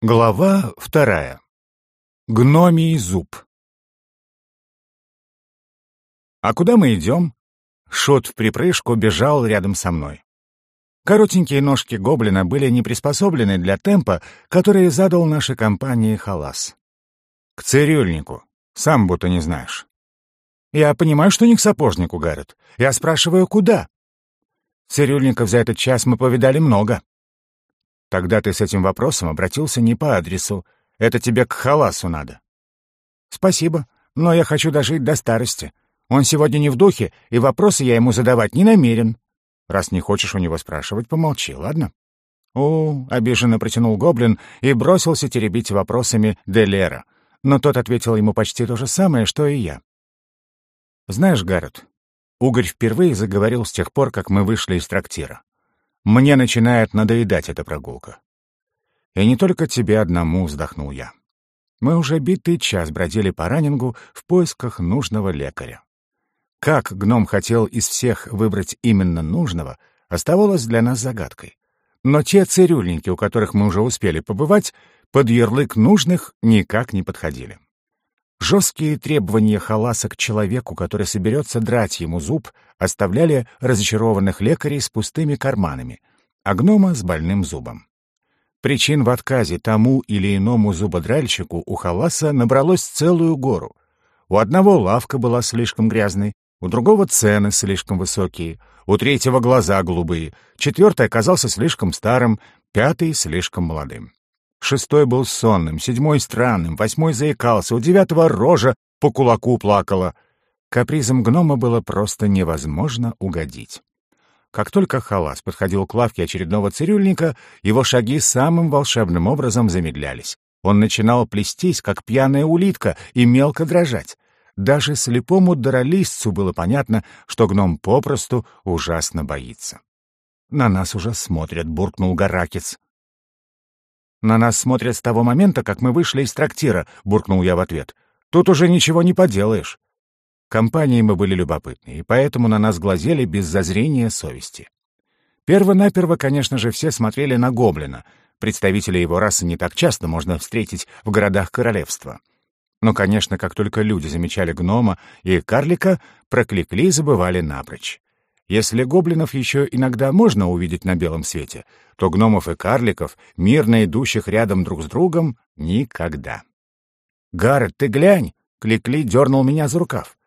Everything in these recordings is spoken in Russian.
Глава вторая. Гномий зуб. «А куда мы идем?» Шот в припрыжку бежал рядом со мной. Коротенькие ножки гоблина были не приспособлены для темпа, который задал нашей компании Халас. «К цирюльнику. Сам будто не знаешь». «Я понимаю, что не к сапожнику, Гаррет. Я спрашиваю, куда?» «Цирюльников за этот час мы повидали много», Тогда ты с этим вопросом обратился не по адресу. Это тебе к халасу надо. Спасибо, но я хочу дожить до старости. Он сегодня не в духе, и вопросы я ему задавать не намерен. Раз не хочешь у него спрашивать, помолчи, ладно? О, обиженно протянул гоблин и бросился теребить вопросами Делера. Но тот ответил ему почти то же самое, что и я. Знаешь, Гаррет, Угорь впервые заговорил с тех пор, как мы вышли из трактира. Мне начинает надоедать эта прогулка. И не только тебе одному, вздохнул я. Мы уже битый час бродили по раннингу в поисках нужного лекаря. Как гном хотел из всех выбрать именно нужного, оставалось для нас загадкой. Но те цирюльники, у которых мы уже успели побывать, под ярлык нужных никак не подходили. Жесткие требования халаса к человеку, который соберется драть ему зуб, оставляли разочарованных лекарей с пустыми карманами, а гнома с больным зубом. Причин в отказе тому или иному зубодральщику у халаса набралось целую гору. У одного лавка была слишком грязной, у другого цены слишком высокие, у третьего глаза голубые, четвертый оказался слишком старым, пятый — слишком молодым. Шестой был сонным, седьмой — странным, восьмой заикался, у девятого рожа по кулаку плакала. Капризом гнома было просто невозможно угодить. Как только Халас подходил к лавке очередного цирюльника, его шаги самым волшебным образом замедлялись. Он начинал плестись, как пьяная улитка, и мелко дрожать. Даже слепому даролистцу было понятно, что гном попросту ужасно боится. «На нас уже смотрят», — буркнул Гаракец. «На нас смотрят с того момента, как мы вышли из трактира», — буркнул я в ответ. «Тут уже ничего не поделаешь». Компанией мы были любопытны, и поэтому на нас глазели без зазрения совести. Перво-наперво, конечно же, все смотрели на гоблина. Представителей его расы не так часто можно встретить в городах королевства. Но, конечно, как только люди замечали гнома и карлика, прокликли и забывали напрочь. Если гоблинов еще иногда можно увидеть на белом свете, то гномов и карликов, мирно идущих рядом друг с другом, никогда. «Гаррет, ты глянь!» — Кликли дернул меня за рукав.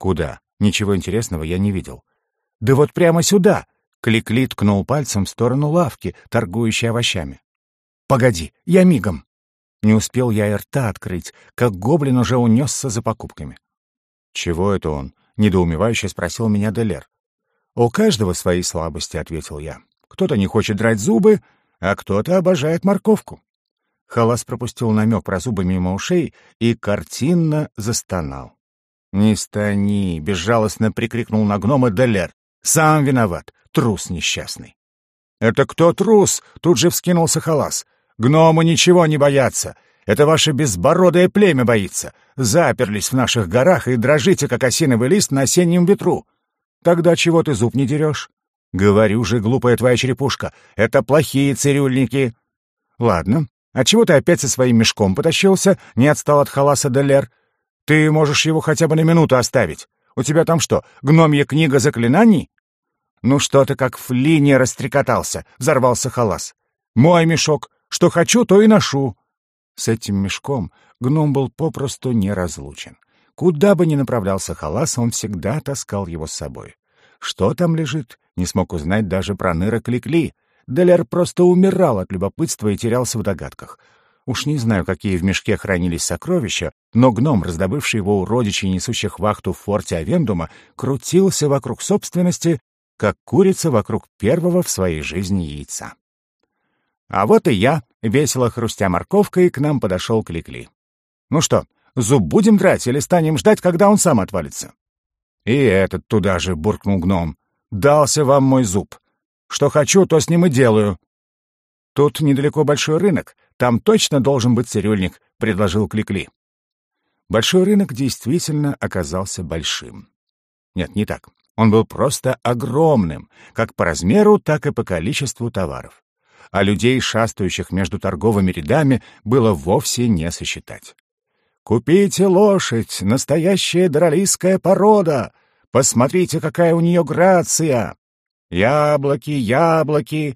«Куда? Ничего интересного я не видел». «Да вот прямо сюда!» — Кликли ткнул пальцем в сторону лавки, торгующей овощами. «Погоди, я мигом!» Не успел я и рта открыть, как гоблин уже унесся за покупками. «Чего это он?» — недоумевающе спросил меня Делер. «У каждого свои слабости», — ответил я. «Кто-то не хочет драть зубы, а кто-то обожает морковку». Халас пропустил намек про зубы мимо ушей и картинно застонал. «Не стани!» — безжалостно прикрикнул на гнома Делер. «Сам виноват, трус несчастный». «Это кто трус?» — тут же вскинулся Халас. «Гномы ничего не боятся. Это ваше безбородое племя боится. Заперлись в наших горах и дрожите, как осиновый лист на осеннем ветру. Тогда чего ты зуб не дерешь? Говорю же, глупая твоя черепушка, это плохие цирюльники. Ладно, а чего ты опять со своим мешком потащился? Не отстал от халаса Делер. Ты можешь его хотя бы на минуту оставить. У тебя там что, гномья книга заклинаний? Ну что ты как в линии растрекотался, взорвался халас. Мой мешок, что хочу, то и ношу. С этим мешком гном был попросту неразлучен. Куда бы ни направлялся Халас, он всегда таскал его с собой. Что там лежит, не смог узнать даже про Ныра Кликли. Делер просто умирал от любопытства и терялся в догадках. Уж не знаю, какие в мешке хранились сокровища, но гном, раздобывший его у родичей, несущих вахту в форте Авендума, крутился вокруг собственности, как курица вокруг первого в своей жизни яйца. А вот и я, весело хрустя морковкой, к нам подошел Кликли. «Ну что, Зуб будем драть или станем ждать, когда он сам отвалится?» «И этот туда же», — буркнул гном. «Дался вам мой зуб. Что хочу, то с ним и делаю». «Тут недалеко большой рынок. Там точно должен быть цирюльник», — предложил Кликли. Большой рынок действительно оказался большим. Нет, не так. Он был просто огромным, как по размеру, так и по количеству товаров. а людей, шастающих между торговыми рядами, было вовсе не сосчитать. «Купите лошадь, настоящая дролийская порода! Посмотрите, какая у нее грация! Яблоки, яблоки!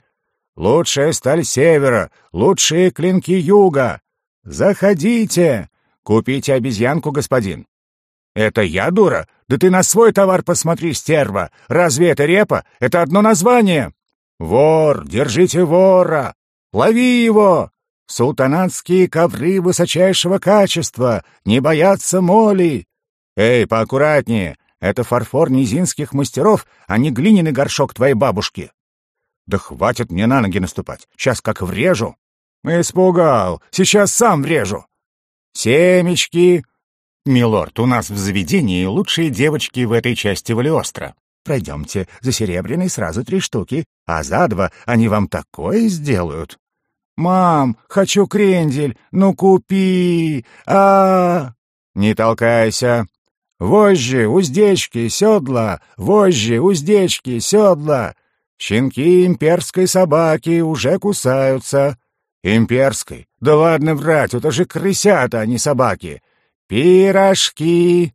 Лучшая сталь севера, лучшие клинки юга! Заходите! Купите обезьянку, господин!» «Это я, дура? Да ты на свой товар посмотри, стерва! Разве это репа? Это одно название!» «Вор! Держите вора! Лови его! Султанатские ковры высочайшего качества! Не боятся моли! Эй, поаккуратнее! Это фарфор низинских мастеров, а не глиняный горшок твоей бабушки!» «Да хватит мне на ноги наступать! Сейчас как врежу!» «Испугал! Сейчас сам врежу!» «Семечки!» «Милорд, у нас в заведении лучшие девочки в этой части Валиостро. Пройдемте, за серебряный сразу три штуки, а за два они вам такое сделают». «Мам, хочу крендель, ну купи! а, «Не толкайся! Вожжи, уздечки, седла! Вожжи, уздечки, седла! Щенки имперской собаки уже кусаются!» «Имперской? Да ладно врать, это же крысята, а не собаки! «Пирожки!»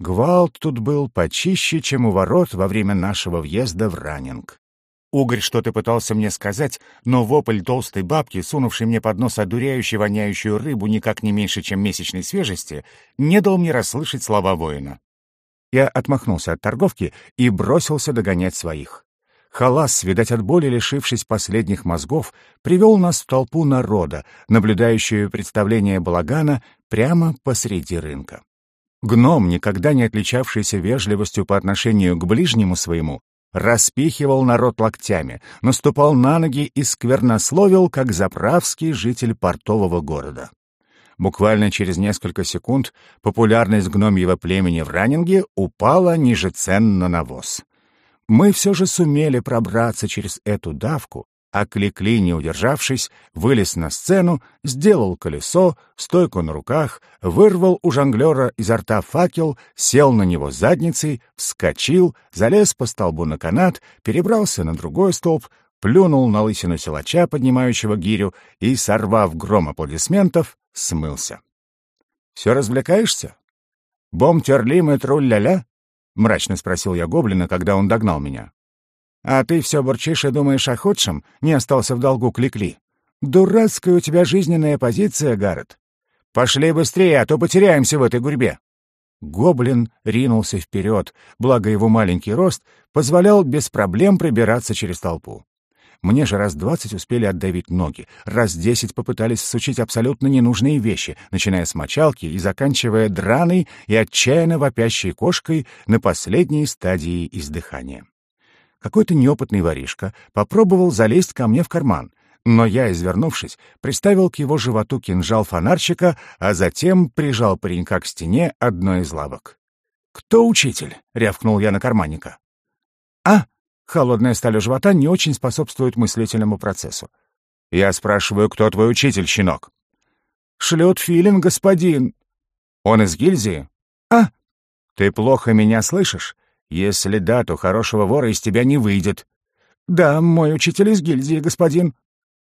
Гвалт тут был почище, чем у ворот во время нашего въезда в Раннинг. Угорь что-то пытался мне сказать, но вопль толстой бабки, сунувшей мне под нос одуряющую воняющую рыбу никак не меньше, чем месячной свежести, не дал мне расслышать слова воина. Я отмахнулся от торговки и бросился догонять своих. Халас, видать от боли лишившись последних мозгов, привел нас в толпу народа, наблюдающую представление балагана прямо посреди рынка. Гном, никогда не отличавшийся вежливостью по отношению к ближнему своему, распихивал народ локтями, наступал на ноги и сквернословил, как заправский житель портового города. Буквально через несколько секунд популярность гномьего племени в Раннинге упала ниже цен на навоз мы все же сумели пробраться через эту давку, а Кликли, не удержавшись, вылез на сцену, сделал колесо, стойку на руках, вырвал у жонглера изо рта факел, сел на него задницей, вскочил, залез по столбу на канат, перебрался на другой столб, плюнул на лысину силача, поднимающего гирю, и, сорвав гром аплодисментов, смылся. «Все развлекаешься? Бом терлим и труль-ля-ля?» — мрачно спросил я гоблина, когда он догнал меня. «А ты все бурчишь и думаешь о худшем? Не остался в долгу Кликли. Дурацкая у тебя жизненная позиция, Гаррет. Пошли быстрее, а то потеряемся в этой гурьбе». Гоблин ринулся вперед, благо его маленький рост позволял без проблем пробираться через толпу. Мне же раз двадцать успели отдавить ноги, раз десять попытались всучить абсолютно ненужные вещи, начиная с мочалки и заканчивая драной и отчаянно вопящей кошкой на последней стадии издыхания. Какой-то неопытный воришка попробовал залезть ко мне в карман, но я, извернувшись, приставил к его животу кинжал фонарчика, а затем прижал паренька к стене одной из лавок. «Кто учитель?» — рявкнул я на карманника. «А!» Холодная сталь живота не очень способствует мыслительному процессу. Я спрашиваю, кто твой учитель, щенок? Шлет филин, господин. Он из гильдии? А? Ты плохо меня слышишь? Если да, то хорошего вора из тебя не выйдет. Да, мой учитель из гильдии, господин.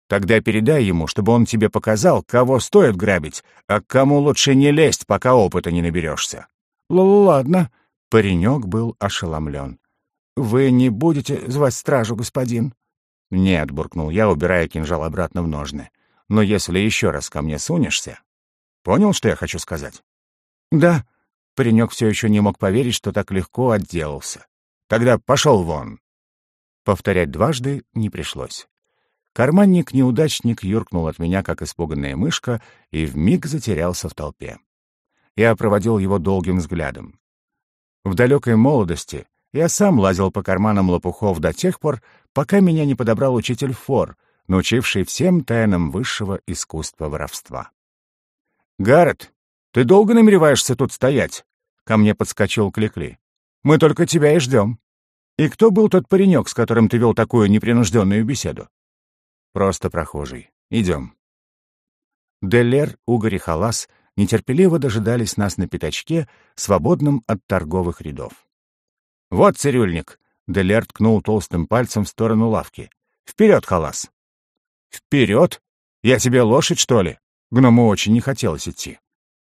Тогда передай ему, чтобы он тебе показал, кого стоит грабить, а к кому лучше не лезть, пока опыта не наберешься. Л Ладно. Паренек был ошеломлен. «Вы не будете звать стражу, господин?» «Нет», — буркнул я, убирая кинжал обратно в ножны. «Но если еще раз ко мне сунешься...» «Понял, что я хочу сказать?» «Да». Паренек все еще не мог поверить, что так легко отделался. «Тогда пошел вон». Повторять дважды не пришлось. Карманник-неудачник юркнул от меня, как испуганная мышка, и вмиг затерялся в толпе. Я проводил его долгим взглядом. В далекой молодости я сам лазил по карманам лопухов до тех пор, пока меня не подобрал учитель Фор, научивший всем тайнам высшего искусства воровства. «Гаррет, ты долго намереваешься тут стоять?» — ко мне подскочил Кликли. «Мы только тебя и ждем. И кто был тот паренек, с которым ты вел такую непринужденную беседу?» «Просто прохожий. Идем». Деллер, Угорь и Халас нетерпеливо дожидались нас на пятачке, свободном от торговых рядов. «Вот цирюльник!» — Делер ткнул толстым пальцем в сторону лавки. «Вперед, халас!» «Вперед! Я тебе лошадь, что ли?» Гному очень не хотелось идти.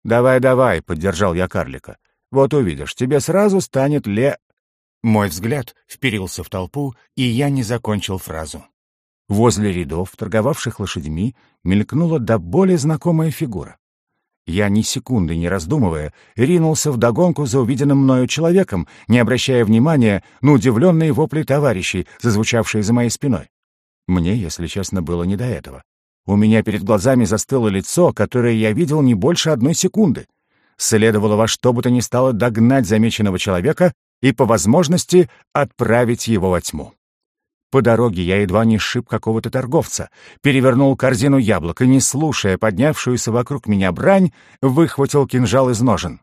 «Давай, давай», — поддержал я карлика. «Вот увидишь, тебе сразу станет ле...» Мой взгляд вперился в толпу, и я не закончил фразу. Возле рядов, торговавших лошадьми, мелькнула до боли знакомая фигура. Я, ни секунды не раздумывая, ринулся вдогонку за увиденным мною человеком, не обращая внимания на удивленные вопли товарищей, зазвучавшие за моей спиной. Мне, если честно, было не до этого. У меня перед глазами застыло лицо, которое я видел не больше одной секунды. Следовало во что бы то ни стало догнать замеченного человека и, по возможности, отправить его во тьму. По дороге я едва не сшиб какого-то торговца, перевернул корзину яблок и, не слушая поднявшуюся вокруг меня брань, выхватил кинжал из ножен.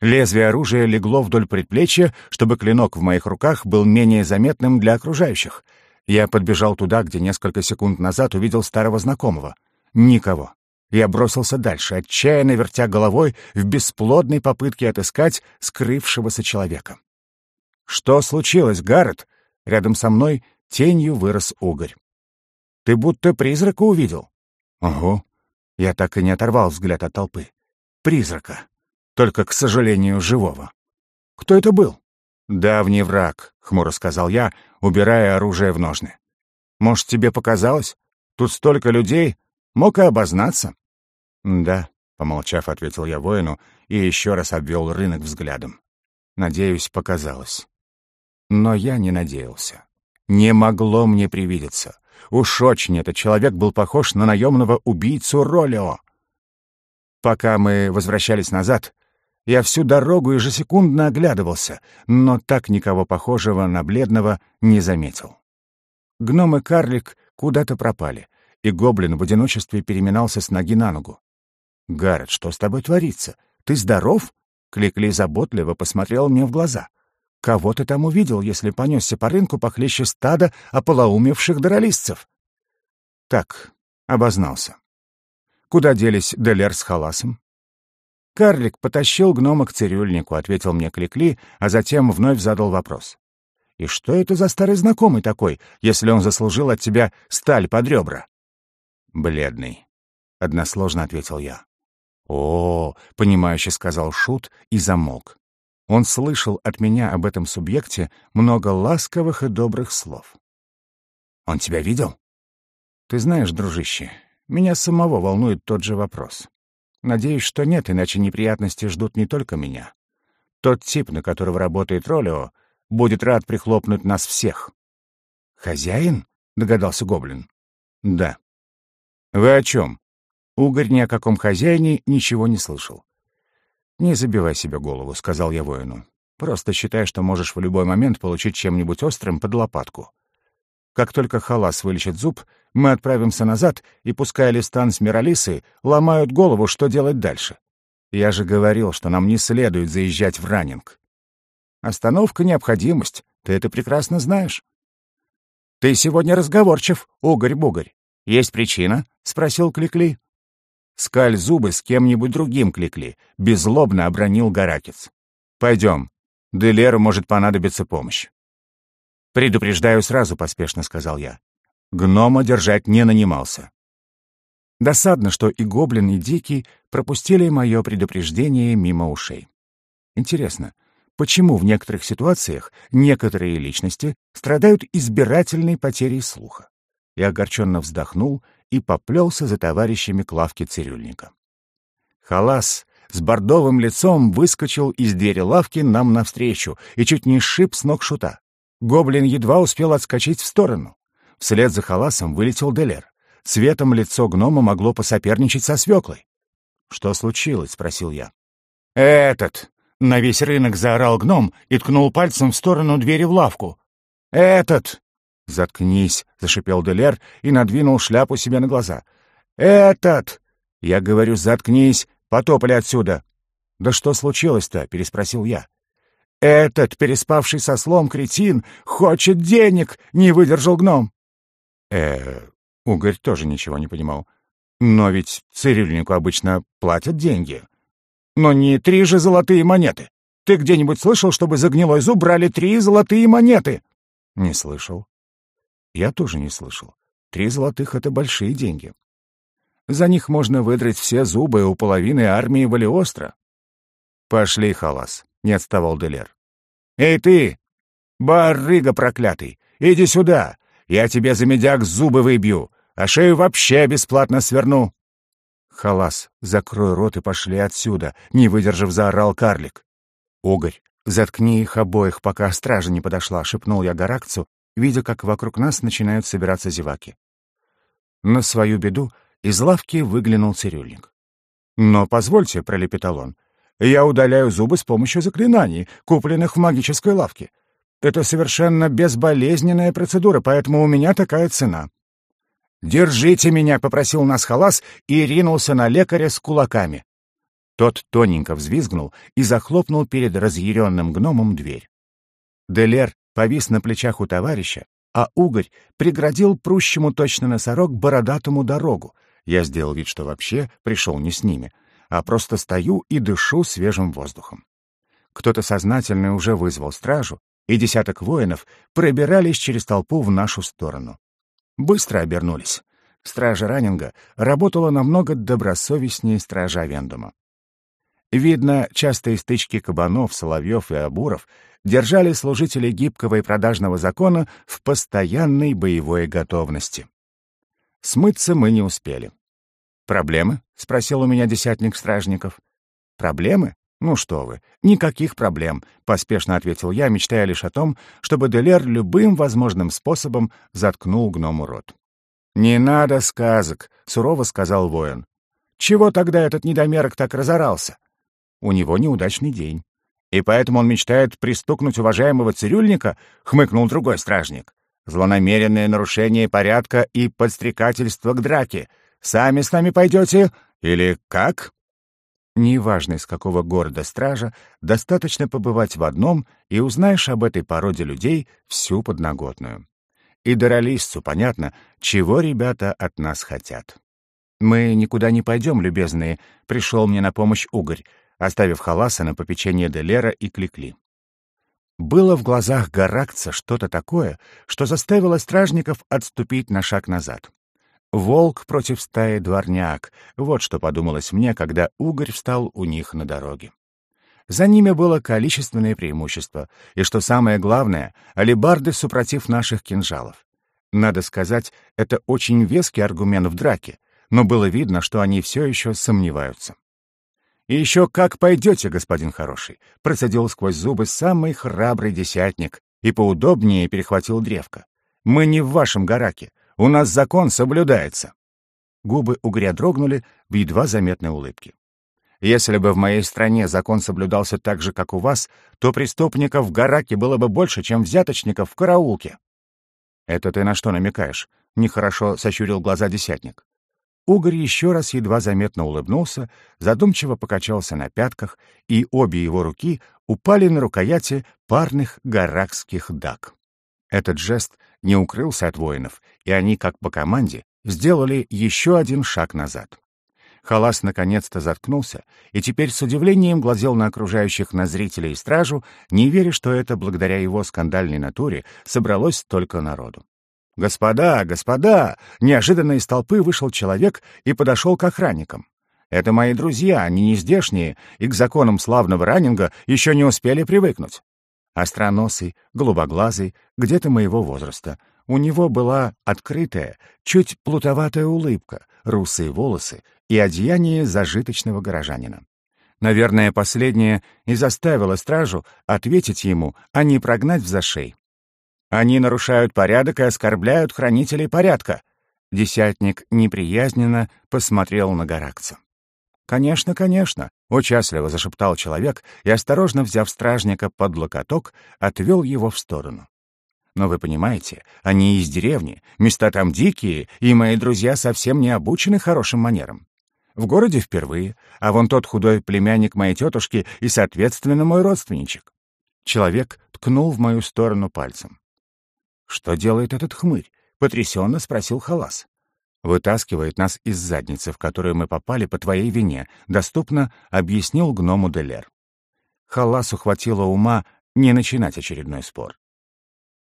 Лезвие оружия легло вдоль предплечья, чтобы клинок в моих руках был менее заметным для окружающих. Я подбежал туда, где несколько секунд назад увидел старого знакомого. Никого. Я бросился дальше, отчаянно вертя головой в бесплодной попытке отыскать скрывшегося человека. «Что случилось, Гаррет?» Рядом со мной Тенью вырос угорь. «Ты будто призрака увидел?» «Ого». Я так и не оторвал взгляд от толпы. «Призрака. Только, к сожалению, живого». «Кто это был?» «Давний враг», — хмуро сказал я, убирая оружие в ножны. «Может, тебе показалось? Тут столько людей. Мог и обознаться». «Да», — помолчав, ответил я воину и еще раз обвел рынок взглядом. «Надеюсь, показалось». Но я не надеялся. Не могло мне привидеться. Уж очень этот человек был похож на наемного убийцу Ролио. Пока мы возвращались назад, я всю дорогу ежесекундно оглядывался, но так никого похожего на бледного не заметил. Гном и карлик куда-то пропали, и гоблин в одиночестве переминался с ноги на ногу. «Гаррет, что с тобой творится? Ты здоров?» Кликли заботливо посмотрел мне в глаза. Кого ты там увидел, если понесся по рынку похлеще стада ополоумевших дролистцев? Так, обознался. Куда делись Делер с халасом? Карлик потащил гнома к цирюльнику, ответил мне Кликли, а затем вновь задал вопрос. И что это за старый знакомый такой, если он заслужил от тебя сталь под ребра? Бледный. Односложно ответил я. О, понимающе сказал Шут и замолк. Он слышал от меня об этом субъекте много ласковых и добрых слов. «Он тебя видел?» «Ты знаешь, дружище, меня самого волнует тот же вопрос. Надеюсь, что нет, иначе неприятности ждут не только меня. Тот тип, на которого работает Ролио, будет рад прихлопнуть нас всех». «Хозяин?» — догадался Гоблин. «Да». «Вы о чем?» Угорь ни о каком хозяине ничего не слышал. «Не забивай себе голову», — сказал я воину. «Просто считай, что можешь в любой момент получить чем-нибудь острым под лопатку. Как только халас вылечит зуб, мы отправимся назад, и пускай Листан с Миралисой ломают голову, что делать дальше. Я же говорил, что нам не следует заезжать в раннинг. Остановка — необходимость, ты это прекрасно знаешь». «Ты сегодня разговорчив, угорь-бугорь. Есть причина?» — спросил Кликли. Скаль зубы с кем-нибудь другим кликли, беззлобно обронил Гаракец. «Пойдем. Делеру может понадобиться помощь». «Предупреждаю сразу», — поспешно сказал я. Гнома держать не нанимался. Досадно, что и Гоблин, и Дикий пропустили мое предупреждение мимо ушей. Интересно, почему в некоторых ситуациях некоторые личности страдают избирательной потерей слуха? Я огорченно вздохнул и поплелся за товарищами к лавке цирюльника. Халас с бордовым лицом выскочил из двери лавки нам навстречу и чуть не сшиб с ног шута. Гоблин едва успел отскочить в сторону. Вслед за халасом вылетел Делер. Цветом лицо гнома могло посоперничать со свеклой. «Что случилось?» — спросил я. «Этот!» — на весь рынок заорал гном и ткнул пальцем в сторону двери в лавку. «Этот!» «Заткнись!» — зашипел Делер и надвинул шляпу себе на глаза. «Этот!» «Я говорю, заткнись! Потопали отсюда!» «Да что случилось-то?» — переспросил я. «Этот, переспавший со слом кретин, хочет денег!» — не выдержал гном. э Угорь тоже ничего не понимал. «Но ведь цирюльнику обычно платят деньги. Но не три же золотые монеты. Ты где-нибудь слышал, чтобы за гнилой зуб брали три золотые монеты?» «Не слышал. Я тоже не слышал. Три золотых — это большие деньги. За них можно выдрать все зубы у половины армии Валиостро. «Пошли, халас», — не отставал Делер. «Эй ты, барыга проклятый, иди сюда, я тебе за медяк зубы выбью, а шею вообще бесплатно сверну». «Халас, закрой рот и пошли отсюда», — не выдержав, заорал карлик. «Угорь, заткни их обоих, пока стража не подошла», — шепнул я Гаракцу, видя, как вокруг нас начинают собираться зеваки. На свою беду из лавки выглянул цирюльник. «Но позвольте», — пролепетал он, — «я удаляю зубы с помощью заклинаний, купленных в магической лавке. Это совершенно безболезненная процедура, поэтому у меня такая цена. «Держите меня!» — попросил нас халас и ринулся на лекаря с кулаками. Тот тоненько взвизгнул и захлопнул перед разъяренным гномом дверь. Делер повис на плечах у товарища, а угорь преградил прущему точно носорог бородатому дорогу. Я сделал вид, что вообще пришел не с ними, а просто стою и дышу свежим воздухом. Кто-то сознательный уже вызвал стражу, и десяток воинов пробирались через толпу в нашу сторону. Быстро обернулись. Стража Раннинга работала намного добросовестнее стража Вендума. Видно, частые стычки кабанов, соловьев и обуров держали служителей гибкого и продажного закона в постоянной боевой готовности. Смыться мы не успели. «Проблемы?» — спросил у меня десятник стражников. «Проблемы? «Ну что вы, никаких проблем», — поспешно ответил я, мечтая лишь о том, чтобы Делер любым возможным способом заткнул гному рот. «Не надо сказок», — сурово сказал воин. «Чего тогда этот недомерок так разорался?» «У него неудачный день. И поэтому он мечтает пристукнуть уважаемого цирюльника?» — хмыкнул другой стражник. «Злонамеренное нарушение порядка и подстрекательство к драке. Сами с нами пойдете? Или как?» Неважно, из какого города стража, достаточно побывать в одном, и узнаешь об этой породе людей всю подноготную. И Доролисцу понятно, чего ребята от нас хотят. «Мы никуда не пойдем, любезные», — пришел мне на помощь Угорь, оставив Халаса на попечение Делера и Кликли. Было в глазах Гаракца что-то такое, что заставило стражников отступить на шаг назад. Волк против стаи дворняк. Вот что подумалось мне, когда угорь встал у них на дороге. За ними было количественное преимущество, и, что самое главное, алебарды супротив наших кинжалов. Надо сказать, это очень веский аргумент в драке, но было видно, что они все еще сомневаются. «И еще как пойдете, господин хороший», — процедил сквозь зубы самый храбрый десятник и поудобнее перехватил древко. «Мы не в вашем гараке. У нас закон соблюдается». Губы угря дрогнули в едва заметной улыбке. «Если бы в моей стране закон соблюдался так же, как у вас, то преступников в Гараке было бы больше, чем взяточников в караулке». «Это ты на что намекаешь?» — нехорошо сощурил глаза десятник. Угорь еще раз едва заметно улыбнулся, задумчиво покачался на пятках, и обе его руки упали на рукояти парных гаракских дак. Этот жест не укрылся от воинов, и они, как по команде, сделали еще один шаг назад. Халас наконец-то заткнулся, и теперь с удивлением глазел на окружающих на зрителей и стражу, не веря, что это благодаря его скандальной натуре собралось столько народу. «Господа, господа!» Неожиданно из толпы вышел человек и подошел к охранникам. «Это мои друзья, они не здешние, и к законам славного раннинга еще не успели привыкнуть. Остроносый, голубоглазый, где-то моего возраста. У него была открытая, чуть плутоватая улыбка, русые волосы и одеяние зажиточного горожанина. Наверное, последнее и заставило стражу ответить ему, а не прогнать в зашей. Они нарушают порядок и оскорбляют хранителей порядка. Десятник неприязненно посмотрел на Гаракца. «Конечно, конечно», — участливо зашептал человек и, осторожно взяв стражника под локоток, отвел его в сторону. «Но вы понимаете, они из деревни, места там дикие, и мои друзья совсем не обучены хорошим манерам. В городе впервые, а вон тот худой племянник моей тетушки и, соответственно, мой родственничек». Человек ткнул в мою сторону пальцем. «Что делает этот хмырь?» — потрясенно спросил Халас. Вытаскивает нас из задницы, в которую мы попали по твоей вине, доступно объяснил гному Делер. Халасу хватило ума не начинать очередной спор.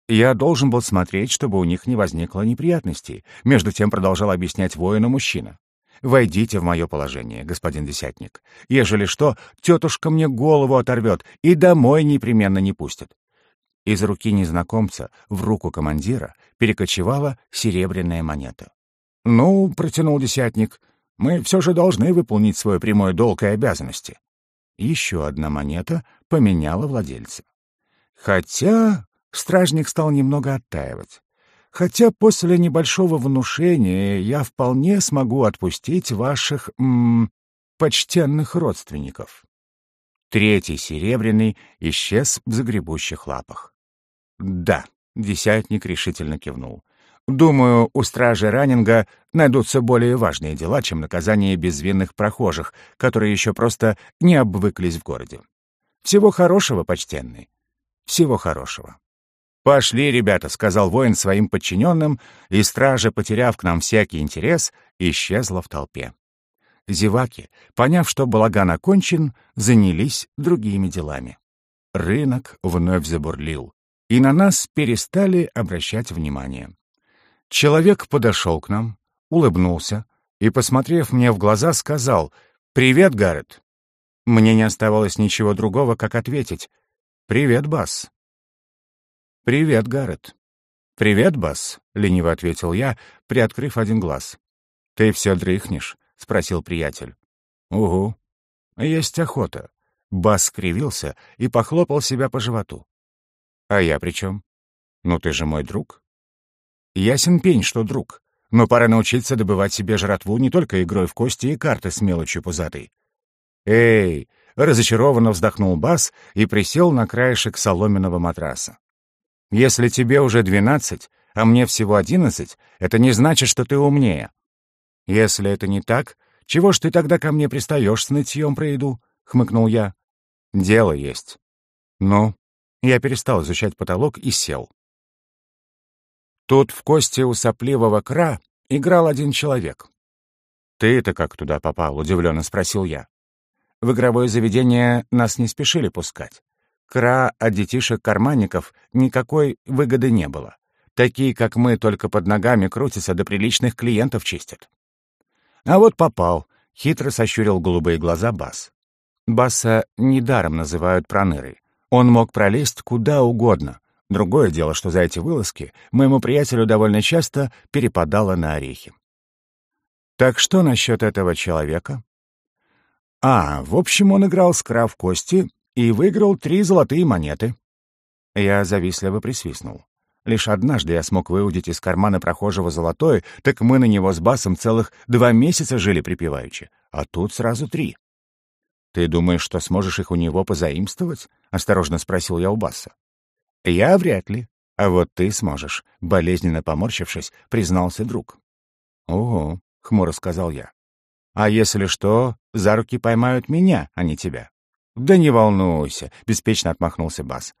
Я должен был смотреть, чтобы у них не возникло неприятностей. Между тем продолжал объяснять воину мужчина. «Войдите в мое положение, господин Десятник. Ежели что, тетушка мне голову оторвет и домой непременно не пустит». Из руки незнакомца в руку командира перекочевала серебряная монета. «Ну, — протянул Десятник, — мы все же должны выполнить свой прямой долг и обязанности». Еще одна монета поменяла владельца. Хотя Стражник стал немного оттаивать. Хотя после небольшого внушения я вполне смогу отпустить ваших, м почтенных родственников. Третий серебряный исчез в загребущих лапах. Да, десятник решительно кивнул. Думаю, у стражи Раннинга найдутся более важные дела, чем наказание безвинных прохожих, которые еще просто не обвыклись в городе. Всего хорошего, почтенный. Всего хорошего. «Пошли, ребята», — сказал воин своим подчиненным, и стража, потеряв к нам всякий интерес, исчезла в толпе. Зеваки, поняв, что балаган окончен, занялись другими делами. Рынок вновь забурлил, и на нас перестали обращать внимание. Человек подошел к нам, улыбнулся и, посмотрев мне в глаза, сказал «Привет, Гаррет». Мне не оставалось ничего другого, как ответить «Привет, Бас». «Привет, Гаррет». «Привет, Бас», — лениво ответил я, приоткрыв один глаз. «Ты все дрыхнешь?» — спросил приятель. «Угу. Есть охота». Бас скривился и похлопал себя по животу. «А я при чем? Ну ты же мой друг». «Ясен пень, что друг. Но пора научиться добывать себе жратву не только игрой в кости и карты с мелочью пузатой». «Эй!» — разочарованно вздохнул Бас и присел на краешек соломенного матраса. Если тебе уже двенадцать, а мне всего одиннадцать, это не значит, что ты умнее. Если это не так, чего ж ты тогда ко мне пристаешь с нытьем про еду? — хмыкнул я. Дело есть. Ну, я перестал изучать потолок и сел. Тут в кости у сопливого кра играл один человек. «Ты-то как туда попал?» — удивленно спросил я. В игровое заведение нас не спешили пускать. Кра от детишек-карманников никакой выгоды не было. Такие, как мы, только под ногами крутятся, до приличных клиентов чистят. А вот попал, хитро сощурил голубые глаза Бас. Баса недаром называют пронырой. Он мог пролезть куда угодно. Другое дело, что за эти вылазки моему приятелю довольно часто перепадало на орехи. Так что насчет этого человека? А, в общем, он играл с Кра в кости и выиграл три золотые монеты. Я завистливо присвистнул. Лишь однажды я смог выудить из кармана прохожего золотой, так мы на него с Басом целых два месяца жили припеваючи, а тут сразу три. «Ты думаешь, что сможешь их у него позаимствовать?» — осторожно спросил я у Баса. «Я вряд ли. А вот ты сможешь», — болезненно поморщившись, признался друг. «Ого», — хмуро сказал я. «А если что, за руки поймают меня, а не тебя. «Да не волнуйся», — беспечно отмахнулся Бас.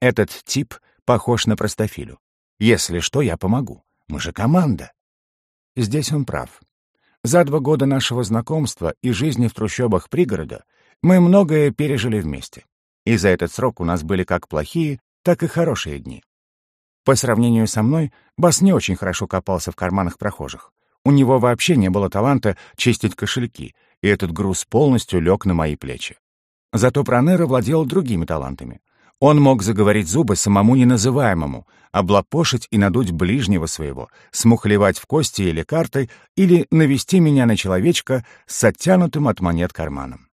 «Этот тип похож на простофилю. Если что, я помогу. Мы же команда». Здесь он прав. За два года нашего знакомства и жизни в трущобах пригорода мы многое пережили вместе. И за этот срок у нас были как плохие, так и хорошие дни. По сравнению со мной, Бас не очень хорошо копался в карманах прохожих. У него вообще не было таланта чистить кошельки, и этот груз полностью лег на мои плечи. Зато Пронера владел другими талантами. Он мог заговорить зубы самому неназываемому, облапошить и надуть ближнего своего, смухлевать в кости или картой, или навести меня на человечка с оттянутым от монет карманом.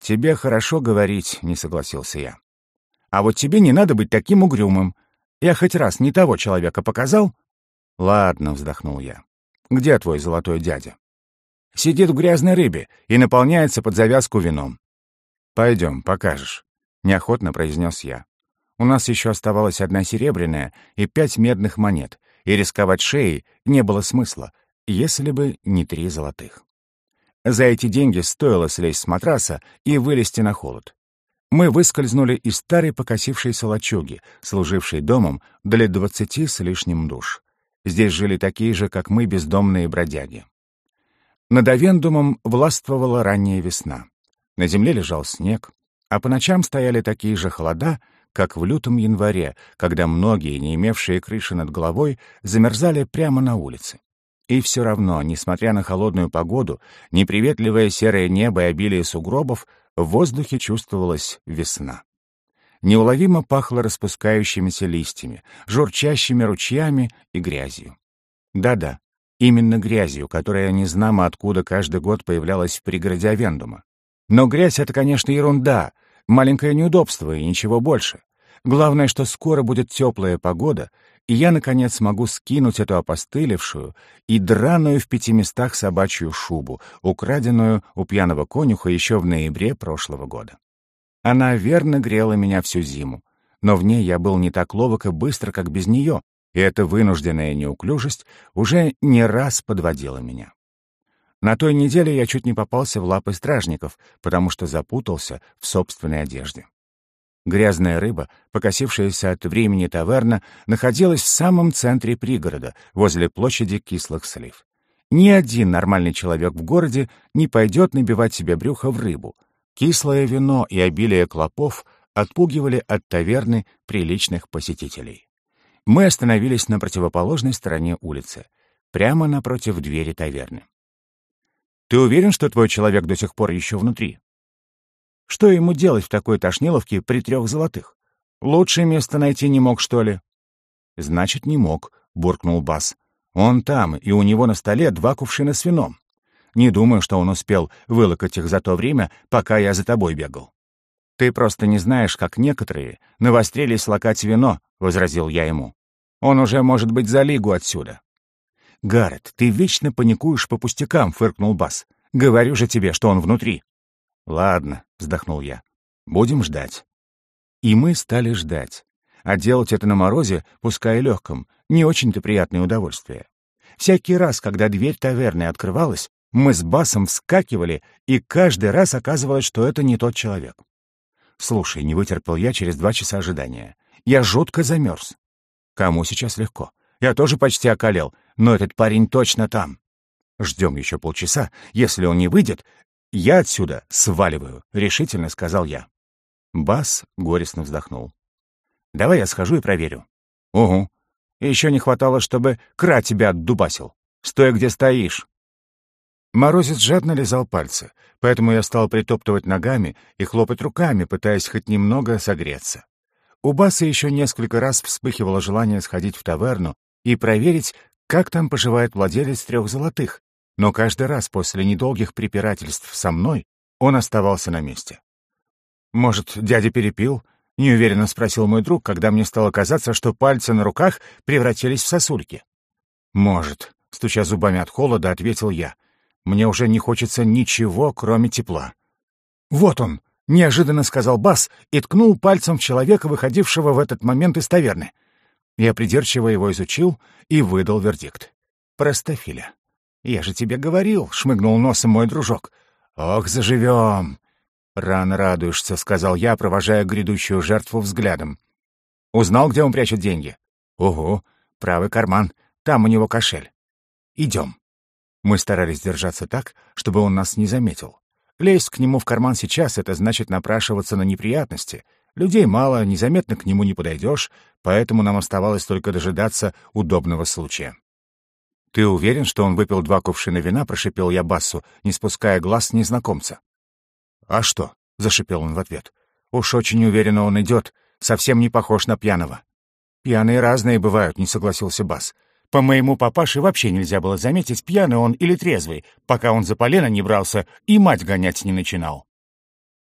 «Тебе хорошо говорить», — не согласился я. «А вот тебе не надо быть таким угрюмым. Я хоть раз не того человека показал?» «Ладно», — вздохнул я. «Где твой золотой дядя?» «Сидит в грязной рыбе и наполняется под завязку вином. «Пойдем, покажешь», — неохотно произнес я. У нас еще оставалась одна серебряная и пять медных монет, и рисковать шеей не было смысла, если бы не три золотых. За эти деньги стоило слезть с матраса и вылезти на холод. Мы выскользнули из старой покосившейся лачуги, служившей домом для двадцати с лишним душ. Здесь жили такие же, как мы, бездомные бродяги. Над Авендумом властвовала ранняя весна. На земле лежал снег, а по ночам стояли такие же холода, как в лютом январе, когда многие, не имевшие крыши над головой, замерзали прямо на улице. И все равно, несмотря на холодную погоду, неприветливое серое небо и обилие сугробов, в воздухе чувствовалась весна. Неуловимо пахло распускающимися листьями, журчащими ручьями и грязью. Да-да, именно грязью, которая незнамо откуда каждый год появлялась в пригороде Авендума. Но грязь — это, конечно, ерунда, маленькое неудобство и ничего больше. Главное, что скоро будет теплая погода, и я, наконец, смогу скинуть эту опостылевшую и драную в пяти местах собачью шубу, украденную у пьяного конюха еще в ноябре прошлого года. Она верно грела меня всю зиму, но в ней я был не так ловок и быстро, как без нее, и эта вынужденная неуклюжесть уже не раз подводила меня. На той неделе я чуть не попался в лапы стражников, потому что запутался в собственной одежде. Грязная рыба, покосившаяся от времени таверна, находилась в самом центре пригорода, возле площади кислых слив. Ни один нормальный человек в городе не пойдет набивать себе брюхо в рыбу. Кислое вино и обилие клопов отпугивали от таверны приличных посетителей. Мы остановились на противоположной стороне улицы, прямо напротив двери таверны. «Ты уверен, что твой человек до сих пор еще внутри?» Что ему делать в такой тошниловке при трех золотых? Лучшее место найти не мог, что ли? Значит, не мог, буркнул Бас. Он там, и у него на столе два кувшина с вином. Не думаю, что он успел вылокать их за то время, пока я за тобой бегал. Ты просто не знаешь, как некоторые навострились лакать вино, — возразил я ему. Он уже может быть за лигу отсюда. Гаррет, ты вечно паникуешь по пустякам, — фыркнул Бас. Говорю же тебе, что он внутри. «Ладно», — вздохнул я, — «будем ждать». И мы стали ждать. А делать это на морозе, пускай и легком, не очень-то приятное удовольствие. Всякий раз, когда дверь таверны открывалась, мы с Басом вскакивали, и каждый раз оказывалось, что это не тот человек. Слушай, не вытерпел я через два часа ожидания. Я жутко замерз. Кому сейчас легко? Я тоже почти околел, но этот парень точно там. Ждем еще полчаса. Если он не выйдет, «Я отсюда сваливаю», — решительно сказал я. Бас горестно вздохнул. «Давай я схожу и проверю». «Угу. Еще не хватало, чтобы Кра тебя отдубасил. Стой, где стоишь». Морозец жадно лизал пальцы, поэтому я стал притоптывать ногами и хлопать руками, пытаясь хоть немного согреться. У Баса еще несколько раз вспыхивало желание сходить в таверну и проверить, как там поживает владелец трех золотых, но каждый раз после недолгих препирательств со мной он оставался на месте. «Может, дядя перепил?» — неуверенно спросил мой друг, когда мне стало казаться, что пальцы на руках превратились в сосульки. «Может», — стуча зубами от холода, ответил я. «Мне уже не хочется ничего, кроме тепла». «Вот он!» — неожиданно сказал Бас и ткнул пальцем в человека, выходившего в этот момент из таверны. Я придирчиво его изучил и выдал вердикт. Простофиля. «Я же тебе говорил», — шмыгнул носом мой дружок. «Ох, заживем!» «Рано радуешься», — сказал я, провожая грядущую жертву взглядом. «Узнал, где он прячет деньги?» «Ого, правый карман. Там у него кошель. Идем». Мы старались держаться так, чтобы он нас не заметил. Лезть к нему в карман сейчас — это значит напрашиваться на неприятности. Людей мало, незаметно к нему не подойдешь, поэтому нам оставалось только дожидаться удобного случая. «Ты уверен, что он выпил два кувшина вина?» — прошипел я Бассу, не спуская глаз с незнакомца. «А что?» — зашипел он в ответ. «Уж очень уверенно он идет, совсем не похож на пьяного». «Пьяные разные бывают», — не согласился Бас. «По моему папаше вообще нельзя было заметить, пьяный он или трезвый, пока он за полено не брался и мать гонять не начинал».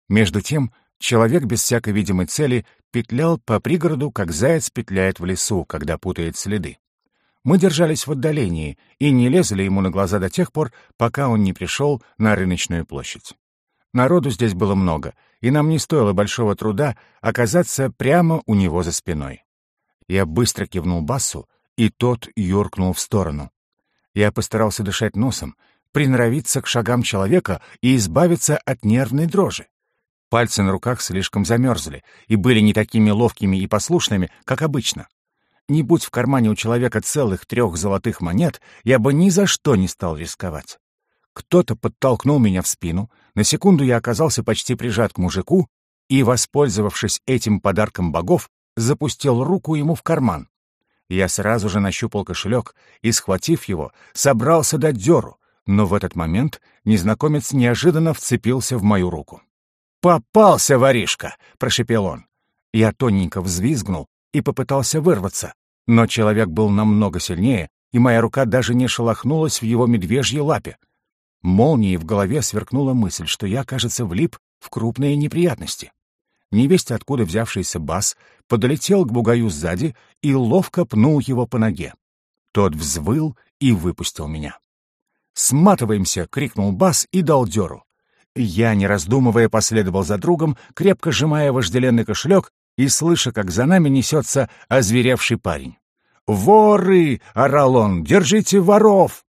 Между тем, человек без всякой видимой цели петлял по пригороду, как заяц петляет в лесу, когда путает следы. Мы держались в отдалении и не лезли ему на глаза до тех пор, пока он не пришел на рыночную площадь. Народу здесь было много, и нам не стоило большого труда оказаться прямо у него за спиной. Я быстро кивнул Басу, и тот юркнул в сторону. Я постарался дышать носом, приноровиться к шагам человека и избавиться от нервной дрожи. Пальцы на руках слишком замерзли и были не такими ловкими и послушными, как обычно. Не будь в кармане у человека целых трех золотых монет, я бы ни за что не стал рисковать. Кто-то подтолкнул меня в спину, на секунду я оказался почти прижат к мужику, и, воспользовавшись этим подарком богов, запустил руку ему в карман. Я сразу же нащупал кошелек и, схватив его, собрался дать дёру, но в этот момент незнакомец неожиданно вцепился в мою руку. «Попался, воришка!» — прошепел он. Я тоненько взвизгнул и попытался вырваться, но человек был намного сильнее, и моя рука даже не шелохнулась в его медвежьей лапе. Молнией в голове сверкнула мысль, что я, кажется, влип в крупные неприятности. Невесть, откуда взявшийся бас, подлетел к бугаю сзади и ловко пнул его по ноге. Тот взвыл и выпустил меня. «Сматываемся!» — крикнул бас и дал дёру. Я, не раздумывая, последовал за другом, крепко сжимая вожделенный кошелек и слыша, как за нами несется озверевший парень. «Воры!» — орал он. «Держите воров!»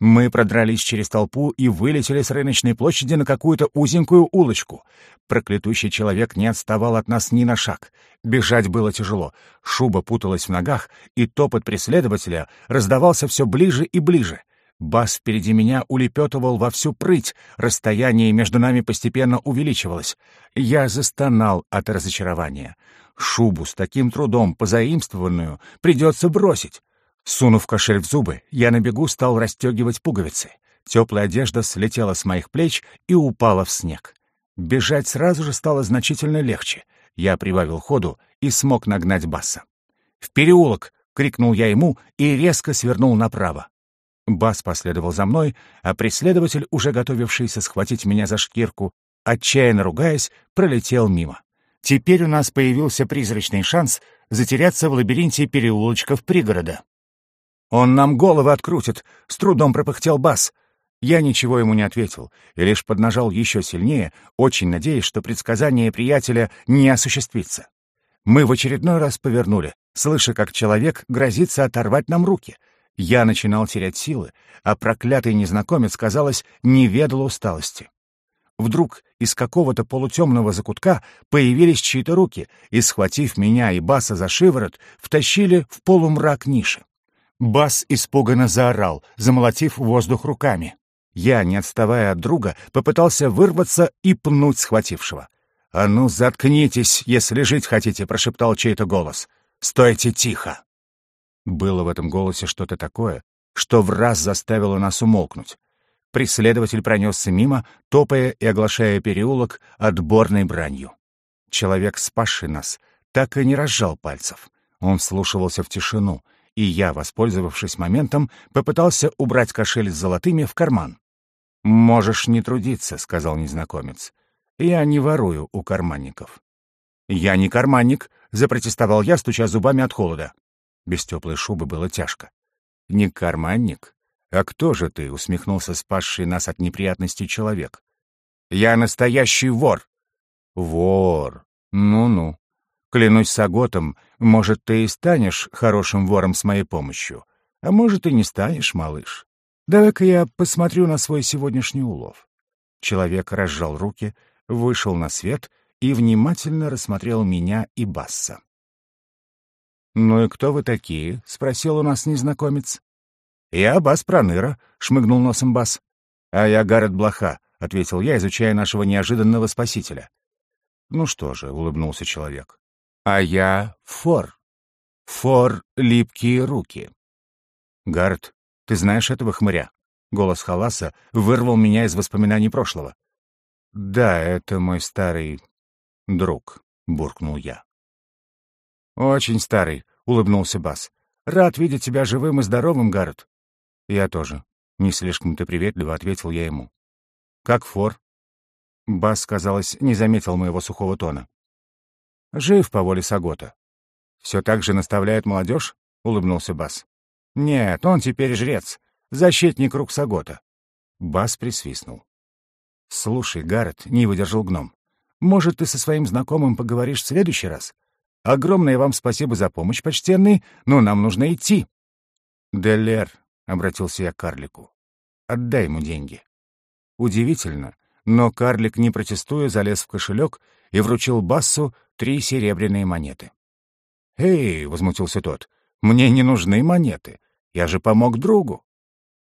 Мы продрались через толпу и вылетели с рыночной площади на какую-то узенькую улочку. Проклятущий человек не отставал от нас ни на шаг. Бежать было тяжело. Шуба путалась в ногах, и топот преследователя раздавался все ближе и ближе. Бас впереди меня улепетывал во всю прыть, расстояние между нами постепенно увеличивалось. Я застонал от разочарования. Шубу с таким трудом позаимствованную придется бросить. Сунув кошель в зубы, я на бегу стал расстегивать пуговицы. Теплая одежда слетела с моих плеч и упала в снег. Бежать сразу же стало значительно легче. Я прибавил ходу и смог нагнать Баса. «В переулок!» — крикнул я ему и резко свернул направо. Бас последовал за мной, а преследователь, уже готовившийся схватить меня за шкирку, отчаянно ругаясь, пролетел мимо. Теперь у нас появился призрачный шанс затеряться в лабиринте переулочков пригорода. «Он нам головы открутит!» — с трудом пропыхтел Бас. Я ничего ему не ответил и лишь поднажал еще сильнее, очень надеясь, что предсказание приятеля не осуществится. Мы в очередной раз повернули, слыша, как человек грозится оторвать нам руки — я начинал терять силы, а проклятый незнакомец, казалось, не ведал усталости. Вдруг из какого-то полутемного закутка появились чьи-то руки и, схватив меня и Баса за шиворот, втащили в полумрак ниши. Бас испуганно заорал, замолотив воздух руками. Я, не отставая от друга, попытался вырваться и пнуть схватившего. «А ну, заткнитесь, если жить хотите», — прошептал чей-то голос. «Стойте тихо!» Было в этом голосе что-то такое, что в раз заставило нас умолкнуть. Преследователь пронесся мимо, топая и оглашая переулок отборной бранью. Человек, спасший нас, так и не разжал пальцев. Он вслушивался в тишину, и я, воспользовавшись моментом, попытался убрать кошель с золотыми в карман. «Можешь не трудиться», — сказал незнакомец. «Я не ворую у карманников». «Я не карманник», — запротестовал я, стуча зубами от холода. Без теплой шубы было тяжко. «Не карманник? А кто же ты?» — усмехнулся спасший нас от неприятностей человек. «Я настоящий вор!» «Вор! Ну-ну. Клянусь Саготом, может, ты и станешь хорошим вором с моей помощью. А может, и не станешь, малыш. Давай-ка я посмотрю на свой сегодняшний улов». Человек разжал руки, вышел на свет и внимательно рассмотрел меня и Басса. «Ну и кто вы такие?» — спросил у нас незнакомец. «Я Бас Проныра», — шмыгнул носом Бас. «А я Гаррет Блоха», — ответил я, изучая нашего неожиданного спасителя. «Ну что же», — улыбнулся человек. «А я Фор. Фор — липкие руки». «Гаррет, ты знаешь этого хмыря?» Голос Халаса вырвал меня из воспоминаний прошлого. «Да, это мой старый друг», — буркнул я. «Очень старый», — улыбнулся Бас. «Рад видеть тебя живым и здоровым, Гаррет». «Я тоже». Не слишком-то приветливо ответил я ему. «Как фор?» Бас, казалось, не заметил моего сухого тона. «Жив по воле Сагота». «Все так же наставляет молодежь?» — улыбнулся Бас. «Нет, он теперь жрец, защитник рук Сагота». Бас присвистнул. «Слушай, Гаррет», — не выдержал гном, — «может, ты со своим знакомым поговоришь в следующий раз? Огромное вам спасибо за помощь, почтенный, но нам нужно идти. Делер, — обратился я к карлику, — отдай ему деньги. Удивительно, но карлик, не протестуя, залез в кошелек и вручил Бассу три серебряные монеты. «Эй!» — возмутился тот. «Мне не нужны монеты. Я же помог другу».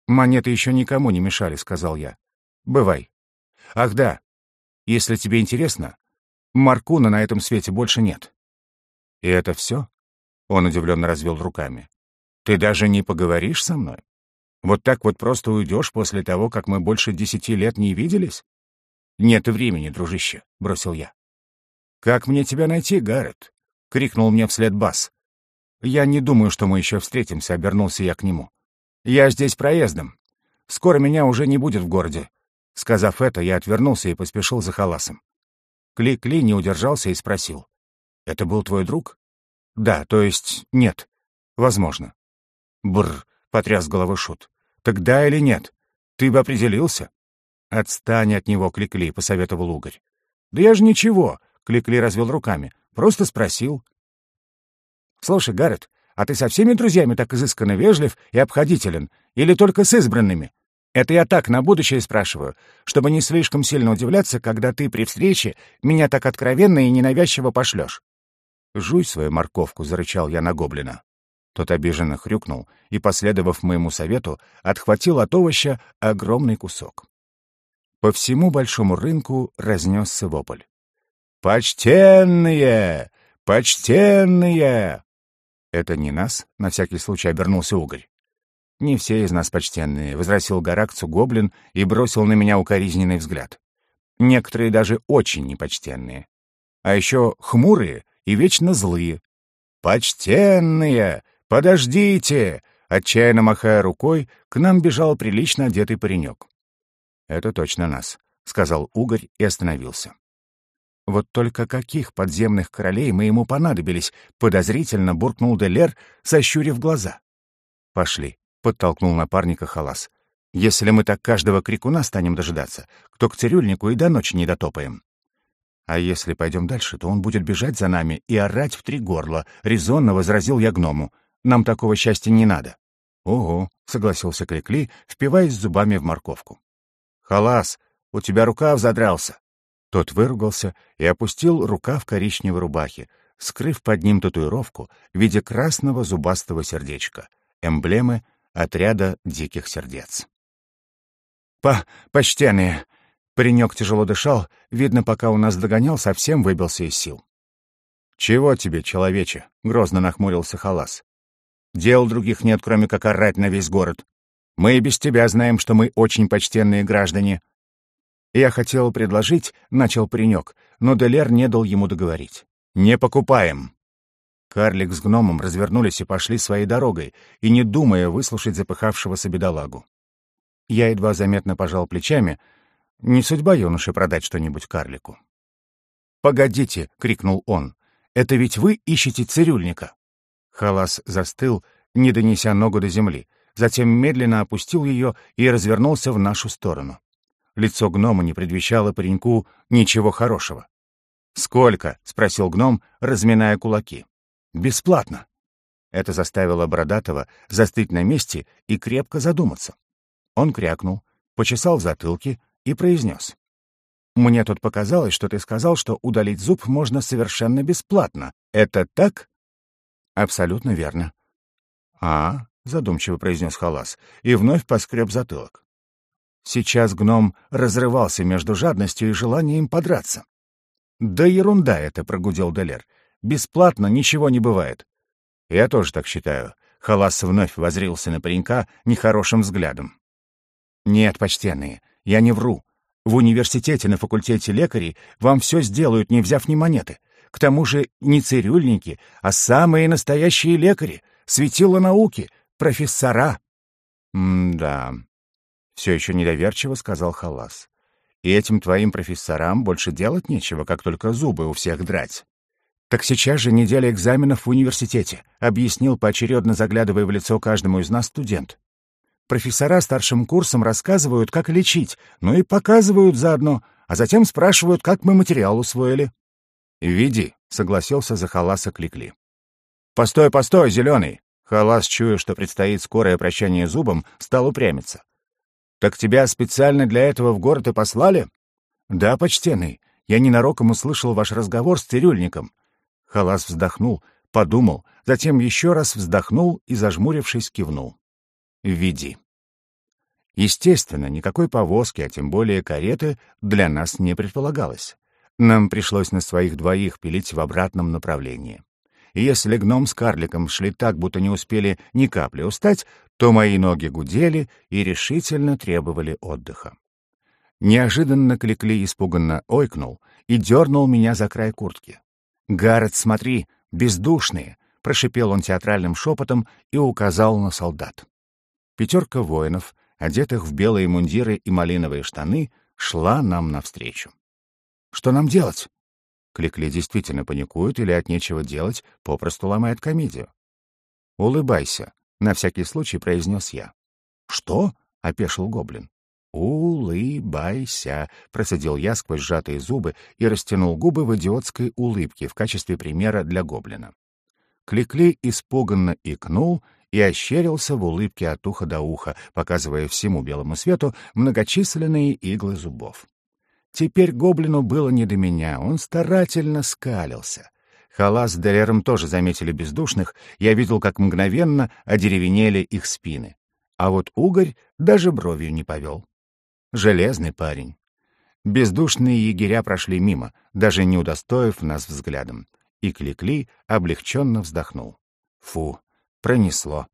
«Монеты еще никому не мешали», — сказал я. «Бывай». «Ах да, если тебе интересно, Маркуна на этом свете больше нет». «И это все?» — он удивленно развел руками. «Ты даже не поговоришь со мной? Вот так вот просто уйдешь после того, как мы больше десяти лет не виделись?» «Нет времени, дружище», — бросил я. «Как мне тебя найти, Гаррет?» — крикнул мне вслед Бас. «Я не думаю, что мы еще встретимся», — обернулся я к нему. «Я здесь проездом. Скоро меня уже не будет в городе». Сказав это, я отвернулся и поспешил за халасом. Кли-Кли не удержался и спросил. «Это был твой друг?» «Да, то есть нет. Возможно». «Бррр», — потряс головой Шут. «Так да или нет? Ты бы определился?» «Отстань от него, Кли-Кли», — посоветовал Угорь. «Да я же ничего», — Кли-Кли развел руками. «Просто спросил». «Слушай, Гаррет, а ты со всеми друзьями так изысканно вежлив и обходителен? Или только с избранными? Это я так на будущее спрашиваю, чтобы не слишком сильно удивляться, когда ты при встрече меня так откровенно и ненавязчиво пошлешь. «Жуй свою морковку», — зарычал я на гоблина. Тот обиженно хрюкнул и, последовав моему совету, отхватил от овоща огромный кусок. По всему большому рынку разнесся вопль. «Почтенные! Почтенные!» «Это не нас?» — на всякий случай обернулся угорь. «Не все из нас почтенные», — возразил Гаракцу гоблин и бросил на меня укоризненный взгляд. «Некоторые даже очень непочтенные. А еще хмурые и вечно злые. «Почтенные! Подождите!» Отчаянно махая рукой, к нам бежал прилично одетый паренек. «Это точно нас», — сказал Угорь и остановился. «Вот только каких подземных королей мы ему понадобились?» — подозрительно буркнул Делер, сощурив глаза. «Пошли», подтолкнул напарника Халас. «Если мы так каждого крикуна станем дожидаться, то к цирюльнику и до ночи не дотопаем». «А если пойдем дальше, то он будет бежать за нами и орать в три горла», — резонно возразил я гному. «Нам такого счастья не надо». «Ого», — согласился Кликли, впиваясь зубами в морковку. «Халас, у тебя рукав задрался». Тот выругался и опустил рука в коричневой рубахе, скрыв под ним татуировку в виде красного зубастого сердечка, эмблемы отряда диких сердец. «По... почтенные!» Паренек тяжело дышал, видно, пока у нас догонял, совсем выбился из сил. «Чего тебе, человече?» — грозно нахмурился Халас. «Дел других нет, кроме как орать на весь город. Мы и без тебя знаем, что мы очень почтенные граждане». Я хотел предложить, — начал паренек, но Делер не дал ему договорить. «Не покупаем. Карлик с гномом развернулись и пошли своей дорогой, и не думая выслушать запыхавшегося бедолагу. Я едва заметно пожал плечами. Не судьба юноши продать что-нибудь карлику. «Погодите!» — крикнул он. «Это ведь вы ищете цирюльника!» Халас застыл, не донеся ногу до земли, затем медленно опустил ее и развернулся в нашу сторону. Лицо гнома не предвещало пареньку ничего хорошего. «Сколько?» — спросил гном, разминая кулаки. Бесплатно. Это заставило Бородатого застыть на месте и крепко задуматься. Он крякнул, почесал в затылке и произнес. «Мне тут показалось, что ты сказал, что удалить зуб можно совершенно бесплатно. Это так?» «Абсолютно верно». «А?» — задумчиво произнес Халас и вновь поскреб затылок. Сейчас гном разрывался между жадностью и желанием подраться. «Да ерунда это», — прогудел Делер. Бесплатно ничего не бывает. Я тоже так считаю. Халас вновь возрился на паренька нехорошим взглядом. Нет, почтенные, я не вру. В университете на факультете лекарей вам все сделают, не взяв ни монеты. К тому же не цирюльники, а самые настоящие лекари, светила науки, профессора. М-да. Все еще недоверчиво сказал Халас. И этим твоим профессорам больше делать нечего, как только зубы у всех драть. «Так сейчас же неделя экзаменов в университете», — объяснил поочередно заглядывая в лицо каждому из нас студент. «Профессора старшим курсом рассказывают, как лечить, ну и показывают заодно, а затем спрашивают, как мы материал усвоили». «Веди», — согласился за Халаса Кликли. «Постой, постой, зеленый!» Халас, чуя, что предстоит скорое прощание зубом, стал упрямиться. «Так тебя специально для этого в город и послали?» «Да, почтенный. Я ненароком услышал ваш разговор с цирюльником. Халас вздохнул, подумал, затем еще раз вздохнул и, зажмурившись, кивнул. «Веди». Естественно, никакой повозки, а тем более кареты, для нас не предполагалось. Нам пришлось на своих двоих пилить в обратном направлении. И если гном с карликом шли так, будто не успели ни капли устать, то мои ноги гудели и решительно требовали отдыха. Неожиданно Кликли испуганно ойкнул и дернул меня за край куртки. «Гаррет, смотри, бездушные!» — прошипел он театральным шепотом и указал на солдат. Пятерка воинов, одетых в белые мундиры и малиновые штаны, шла нам навстречу. «Что нам делать?» Кликли действительно паникует или от нечего делать, попросту ломает комедию. «Улыбайся», — на всякий случай произнес я. «Что?» — опешил гоблин. «Улыбайся», — процедил я сквозь сжатые зубы и растянул губы в идиотской улыбке в качестве примера для гоблина. Кликли испуганно икнул и ощерился в улыбке от уха до уха, показывая всему белому свету многочисленные иглы зубов. Теперь гоблину было не до меня, он старательно скалился. Халас с Делером тоже заметили бездушных, я видел, как мгновенно одеревенели их спины. А вот угорь даже бровью не повел. Железный парень. Бездушные егеря прошли мимо, даже не удостоив нас взглядом. И Кликли облегченно вздохнул. Фу, пронесло.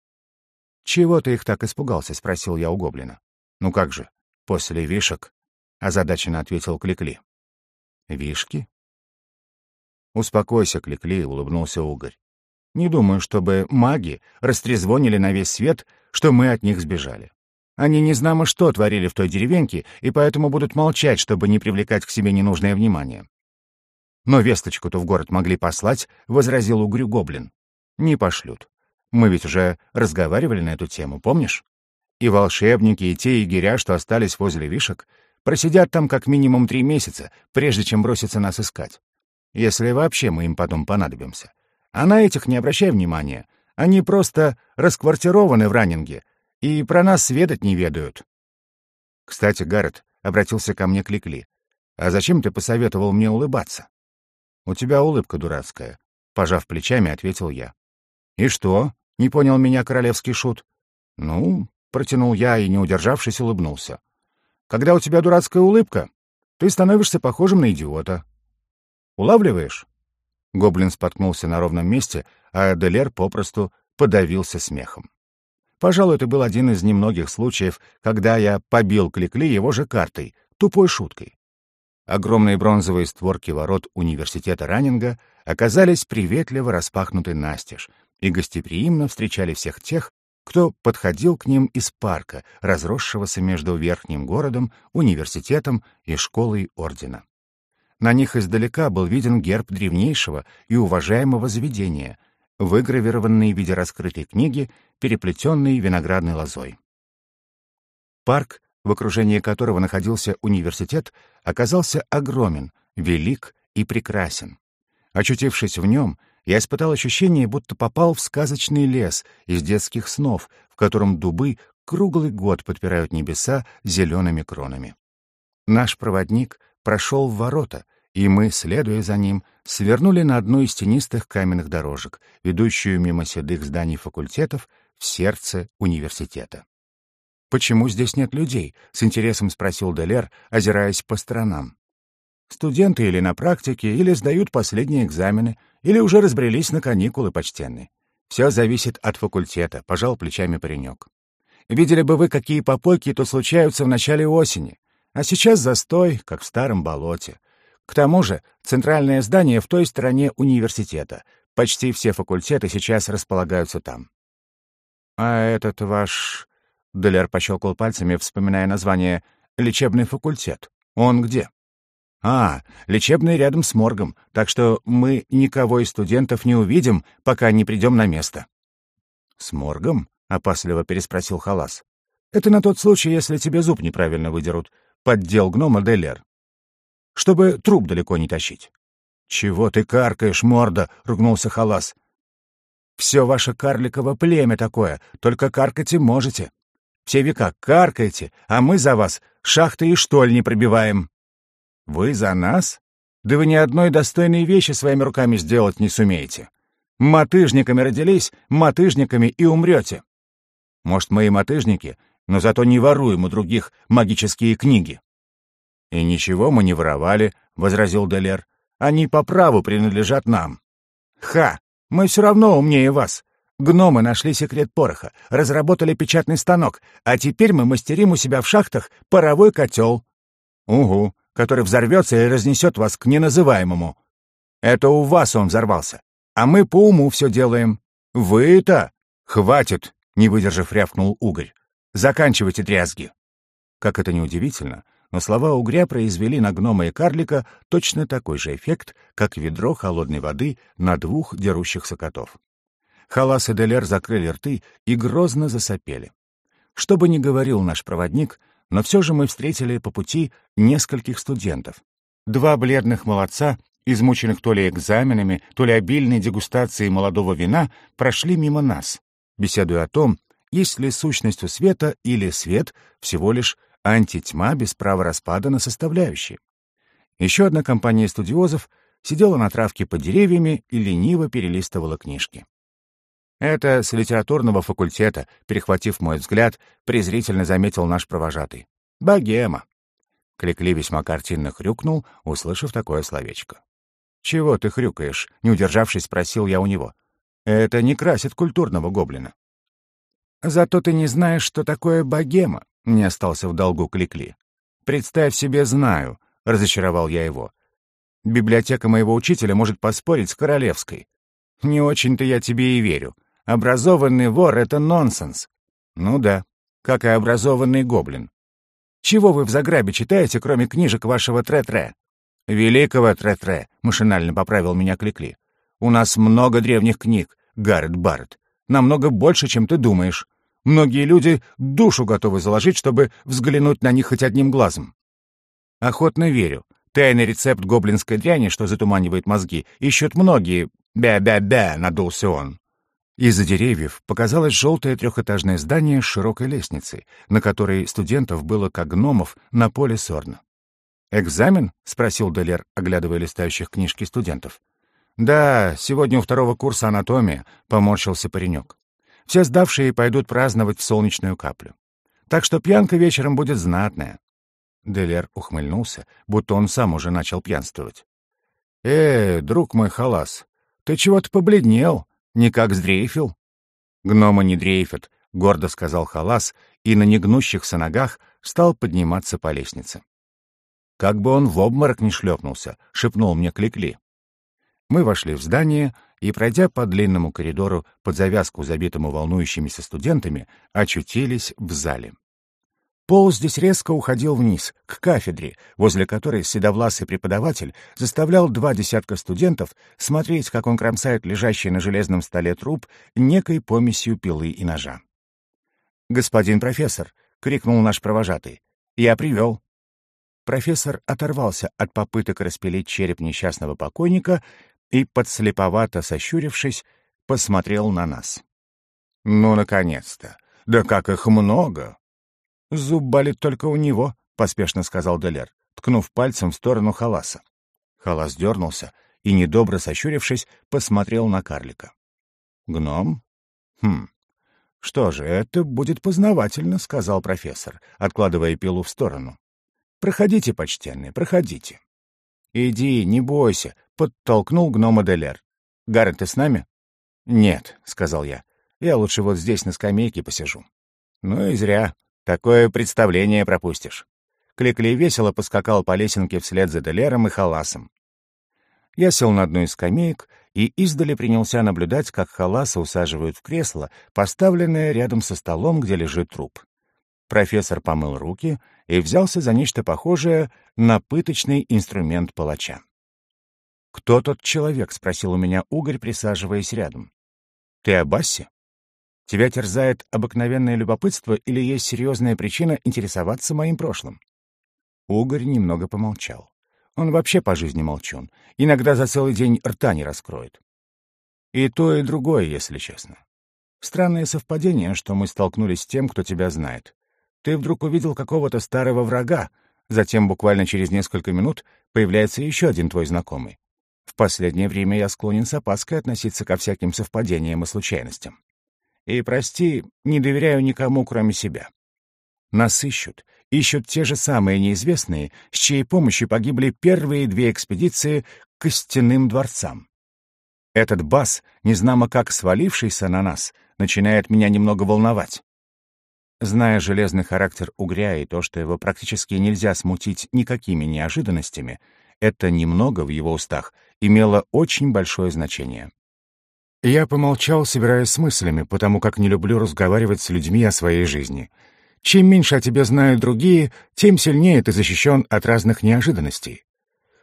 «Чего ты их так испугался?» — спросил я у гоблина. «Ну как же, после вишек — озадаченно ответил Кликли. «Вишки?» «Успокойся, Кликли», — улыбнулся Угорь. «Не думаю, чтобы маги растрезвонили на весь свет, что мы от них сбежали. Они не знамо что творили в той деревеньке, и поэтому будут молчать, чтобы не привлекать к себе ненужное внимание». «Но весточку-то в город могли послать», — возразил Угрю Гоблин. «Не пошлют. Мы ведь уже разговаривали на эту тему, помнишь? И волшебники, и те егеря, что остались возле вишек, Просидят там как минимум три месяца, прежде чем броситься нас искать. Если вообще мы им потом понадобимся. А на этих не обращай внимания. Они просто расквартированы в раннинге и про нас сведать не ведают. Кстати, Гаррет обратился ко мне Кликли. «А зачем ты посоветовал мне улыбаться?» «У тебя улыбка дурацкая», — пожав плечами, ответил я. «И что?» — не понял меня королевский шут. «Ну», — протянул я и, не удержавшись, улыбнулся. Когда у тебя дурацкая улыбка, ты становишься похожим на идиота. Улавливаешь? Гоблин споткнулся на ровном месте, а Делер попросту подавился смехом. Пожалуй, это был один из немногих случаев, когда я побил Кликли его же картой, тупой шуткой. Огромные бронзовые створки ворот университета Раннинга оказались приветливо распахнуты настежь и гостеприимно встречали всех тех, кто подходил к ним из парка, разросшегося между верхним городом, университетом и школой ордена. На них издалека был виден герб древнейшего и уважаемого заведения, выгравированный в виде раскрытой книги, переплетенный виноградной лозой. Парк, в окружении которого находился университет, оказался огромен, велик и прекрасен. Очутившись в нем, я испытал ощущение, будто попал в сказочный лес из детских снов, в котором дубы круглый год подпирают небеса зелеными кронами. Наш проводник прошел в ворота, и мы, следуя за ним, свернули на одну из тенистых каменных дорожек, ведущую мимо седых зданий факультетов в сердце университета. «Почему здесь нет людей?» — с интересом спросил Делер, озираясь по сторонам. Студенты или на практике, или сдают последние экзамены, или уже разбрелись на каникулы почтенные. Все зависит от факультета, пожал плечами паренек. Видели бы вы, какие попойки тут случаются в начале осени. А сейчас застой, как в старом болоте. К тому же, центральное здание в той стороне университета. Почти все факультеты сейчас располагаются там. А этот ваш... Доляр пощелкал пальцами, вспоминая название «Лечебный факультет». Он где? «А, лечебный рядом с моргом, так что мы никого из студентов не увидим, пока не придем на место». «С моргом?» — опасливо переспросил Халас. «Это на тот случай, если тебе зуб неправильно выдерут», — поддел гнома Делер. «Чтобы труп далеко не тащить». «Чего ты каркаешь, морда?» — ругнулся Халас. «Все ваше карликово племя такое, только каркать и можете. Все века каркаете, а мы за вас шахты и штоль не пробиваем». Вы за нас? Да вы ни одной достойной вещи своими руками сделать не сумеете. Мотыжниками родились, мотыжниками и умрете. Может, мы и мотыжники, но зато не воруем у других магические книги. «И ничего мы не воровали», — возразил Делер. «Они по праву принадлежат нам». «Ха! Мы все равно умнее вас. Гномы нашли секрет пороха, разработали печатный станок, а теперь мы мастерим у себя в шахтах паровой котел». «Угу, который взорвется и разнесет вас к неназываемому. Это у вас он взорвался, а мы по уму все делаем. Вы-то...» «Хватит!» — не выдержав, рявкнул угорь. «Заканчивайте дрязги!» Как это ни удивительно, но слова угря произвели на гнома и карлика точно такой же эффект, как ведро холодной воды на двух дерущихся котов. Халас и Делер закрыли рты и грозно засопели. Что бы ни говорил наш проводник, но все же мы встретили по пути нескольких студентов. Два бледных молодца, измученных то ли экзаменами, то ли обильной дегустацией молодого вина, прошли мимо нас, беседуя о том, есть ли сущность у света или свет всего лишь антитьма без права распада на составляющие. Еще одна компания студиозов сидела на травке под деревьями и лениво перелистывала книжки. Это с литературного факультета, перехватив мой взгляд, презрительно заметил наш провожатый. Богема. Кликли весьма картинно хрюкнул, услышав такое словечко. «Чего ты хрюкаешь?» — не удержавшись, спросил я у него. «Это не красит культурного гоблина». «Зато ты не знаешь, что такое богема», — не остался в долгу Кликли. «Представь себе, знаю», — разочаровал я его. «Библиотека моего учителя может поспорить с королевской». «Не очень-то я тебе и верю. Образованный вор — это нонсенс. Ну да, как и образованный гоблин. Чего вы в Заграбе читаете, кроме книжек вашего Тре-Тре? Великого Тре-Тре, машинально поправил меня Кликли. У нас много древних книг, Гаррет Барретт. Намного больше, чем ты думаешь. Многие люди душу готовы заложить, чтобы взглянуть на них хоть одним глазом. Охотно верю. Тайный рецепт гоблинской дряни, что затуманивает мозги, ищут многие. Бя-бя-бя, надулся он. Из-за деревьев показалось желтое трехэтажное здание с широкой лестницей, на которой студентов было как гномов на поле сорна. «Экзамен?» — спросил Делер, оглядывая листающих книжки студентов. «Да, сегодня у второго курса анатомия», — поморщился паренек. «Все сдавшие пойдут праздновать в солнечную каплю. Так что пьянка вечером будет знатная». Делер ухмыльнулся, будто он сам уже начал пьянствовать. «Э, друг мой халас, ты чего-то побледнел», Никак сдрейфил? Гномы не дрейфят, — гордо сказал Халас, и на негнущихся ногах стал подниматься по лестнице. Как бы он в обморок не шлепнулся, — шепнул мне Кликли. Мы вошли в здание и, пройдя по длинному коридору под завязку, забитому волнующимися студентами, очутились в зале. Пол здесь резко уходил вниз, к кафедре, возле которой седовласый преподаватель заставлял два десятка студентов смотреть, как он кромсает лежащий на железном столе труп некой помесью пилы и ножа. «Господин профессор!» — крикнул наш провожатый. «Я привел!» Профессор оторвался от попыток распилить череп несчастного покойника и, подслеповато сощурившись, посмотрел на нас. «Ну, наконец-то! Да как их много!» «Зуб болит только у него», — поспешно сказал Делер, ткнув пальцем в сторону Халаса. Халас дернулся и, недобро сощурившись, посмотрел на карлика. «Гном? Хм. Что же, это будет познавательно», — сказал профессор, откладывая пилу в сторону. «Проходите, почтенный, проходите». «Иди, не бойся», — подтолкнул гнома Делер. «Гаррет, ты с нами?» «Нет», — сказал я. «Я лучше вот здесь на скамейке посижу». «Ну и зря. Такое представление пропустишь. Кликли весело поскакал по лесенке вслед за Делером и Халасом. Я сел на одну из скамеек и издали принялся наблюдать, как Халаса усаживают в кресло, поставленное рядом со столом, где лежит труп. Профессор помыл руки и взялся за нечто похожее на пыточный инструмент палача. «Кто тот человек?» — спросил у меня Угорь, присаживаясь рядом. «Ты о Бассе?» Тебя терзает обыкновенное любопытство или есть серьезная причина интересоваться моим прошлым?» Угорь немного помолчал. Он вообще по жизни молчун. Иногда за целый день рта не раскроет. И то, и другое, если честно. Странное совпадение, что мы столкнулись с тем, кто тебя знает. Ты вдруг увидел какого-то старого врага, затем буквально через несколько минут появляется еще один твой знакомый. В последнее время я склонен с опаской относиться ко всяким совпадениям и случайностям. И, прости, не доверяю никому, кроме себя. Нас ищут. Ищут те же самые неизвестные, с чьей помощью погибли первые две экспедиции к костяным дворцам. Этот бас, незнамо как свалившийся на нас, начинает меня немного волновать. Зная железный характер угря и то, что его практически нельзя смутить никакими неожиданностями, это немного в его устах имело очень большое значение. Я помолчал, собираясь с мыслями, потому как не люблю разговаривать с людьми о своей жизни. Чем меньше о тебе знают другие, тем сильнее ты защищен от разных неожиданностей.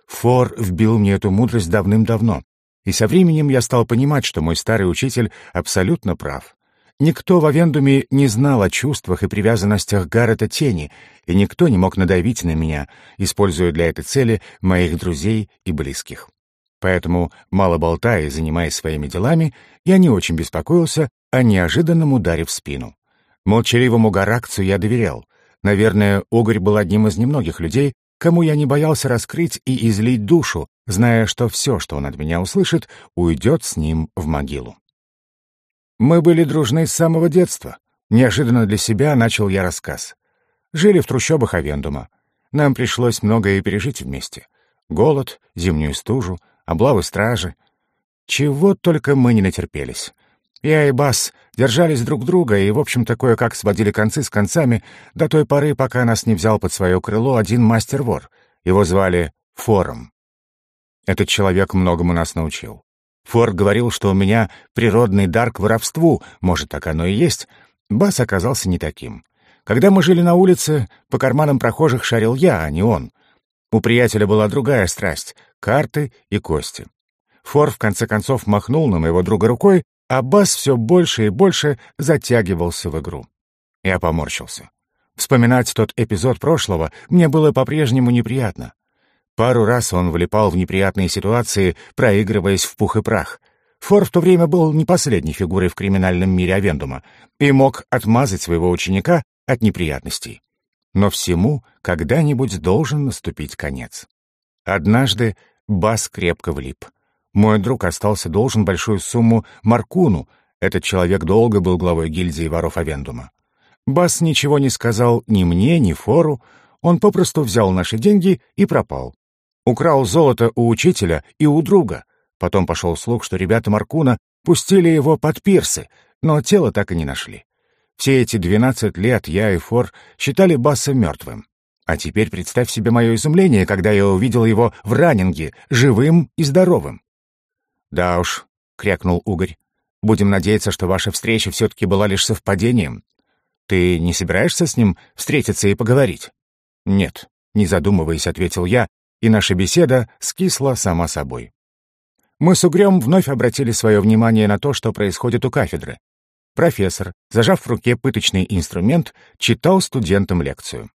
Фор вбил мне эту мудрость давным-давно, и со временем я стал понимать, что мой старый учитель абсолютно прав. Никто в Авендуме не знал о чувствах и привязанностях Гаррета Тени, и никто не мог надавить на меня, используя для этой цели моих друзей и близких. Поэтому, мало болтая и занимаясь своими делами, я не очень беспокоился о неожиданном ударе в спину. Молчаливому Гаракцу я доверял. Наверное, Угорь был одним из немногих людей, кому я не боялся раскрыть и излить душу, зная, что все, что он от меня услышит, уйдет с ним в могилу. Мы были дружны с самого детства. Неожиданно для себя начал я рассказ. Жили в трущобах Авендума. Нам пришлось многое пережить вместе. Голод, зимнюю стужу, облавы стражи. Чего только мы не натерпелись. Я и Бас держались друг друга и, в общем, такое как сводили концы с концами до той поры, пока нас не взял под свое крыло один мастер-вор. Его звали Фором. Этот человек многому нас научил. Форд говорил, что у меня природный дар к воровству, может, так оно и есть. Бас оказался не таким. Когда мы жили на улице, по карманам прохожих шарил я, а не он. У приятеля была другая страсть — карты и кости. Фор в конце концов махнул на моего друга рукой, а Бас все больше и больше затягивался в игру. Я поморщился. Вспоминать тот эпизод прошлого мне было по-прежнему неприятно. Пару раз он влипал в неприятные ситуации, проигрываясь в пух и прах. Фор в то время был не последней фигурой в криминальном мире Авендума и мог отмазать своего ученика от неприятностей. Но всему когда-нибудь должен наступить конец. Однажды Бас крепко влип. Мой друг остался должен большую сумму Маркуну, этот человек долго был главой гильдии воров Авендума. Бас ничего не сказал ни мне, ни Фору, он попросту взял наши деньги и пропал. Украл золото у учителя и у друга. Потом пошел слух, что ребята Маркуна пустили его под пирсы, но тело так и не нашли. Все эти двенадцать лет я и Фор считали Басса мертвым. А теперь представь себе мое изумление, когда я увидел его в раннинге, живым и здоровым. «Да уж», — крякнул Угорь, — «будем надеяться, что ваша встреча все-таки была лишь совпадением. Ты не собираешься с ним встретиться и поговорить?» «Нет», — не задумываясь, ответил я, и наша беседа скисла сама собой. Мы с Угрём вновь обратили свое внимание на то, что происходит у кафедры. Профессор, зажав в руке пыточный инструмент, читал студентам лекцию.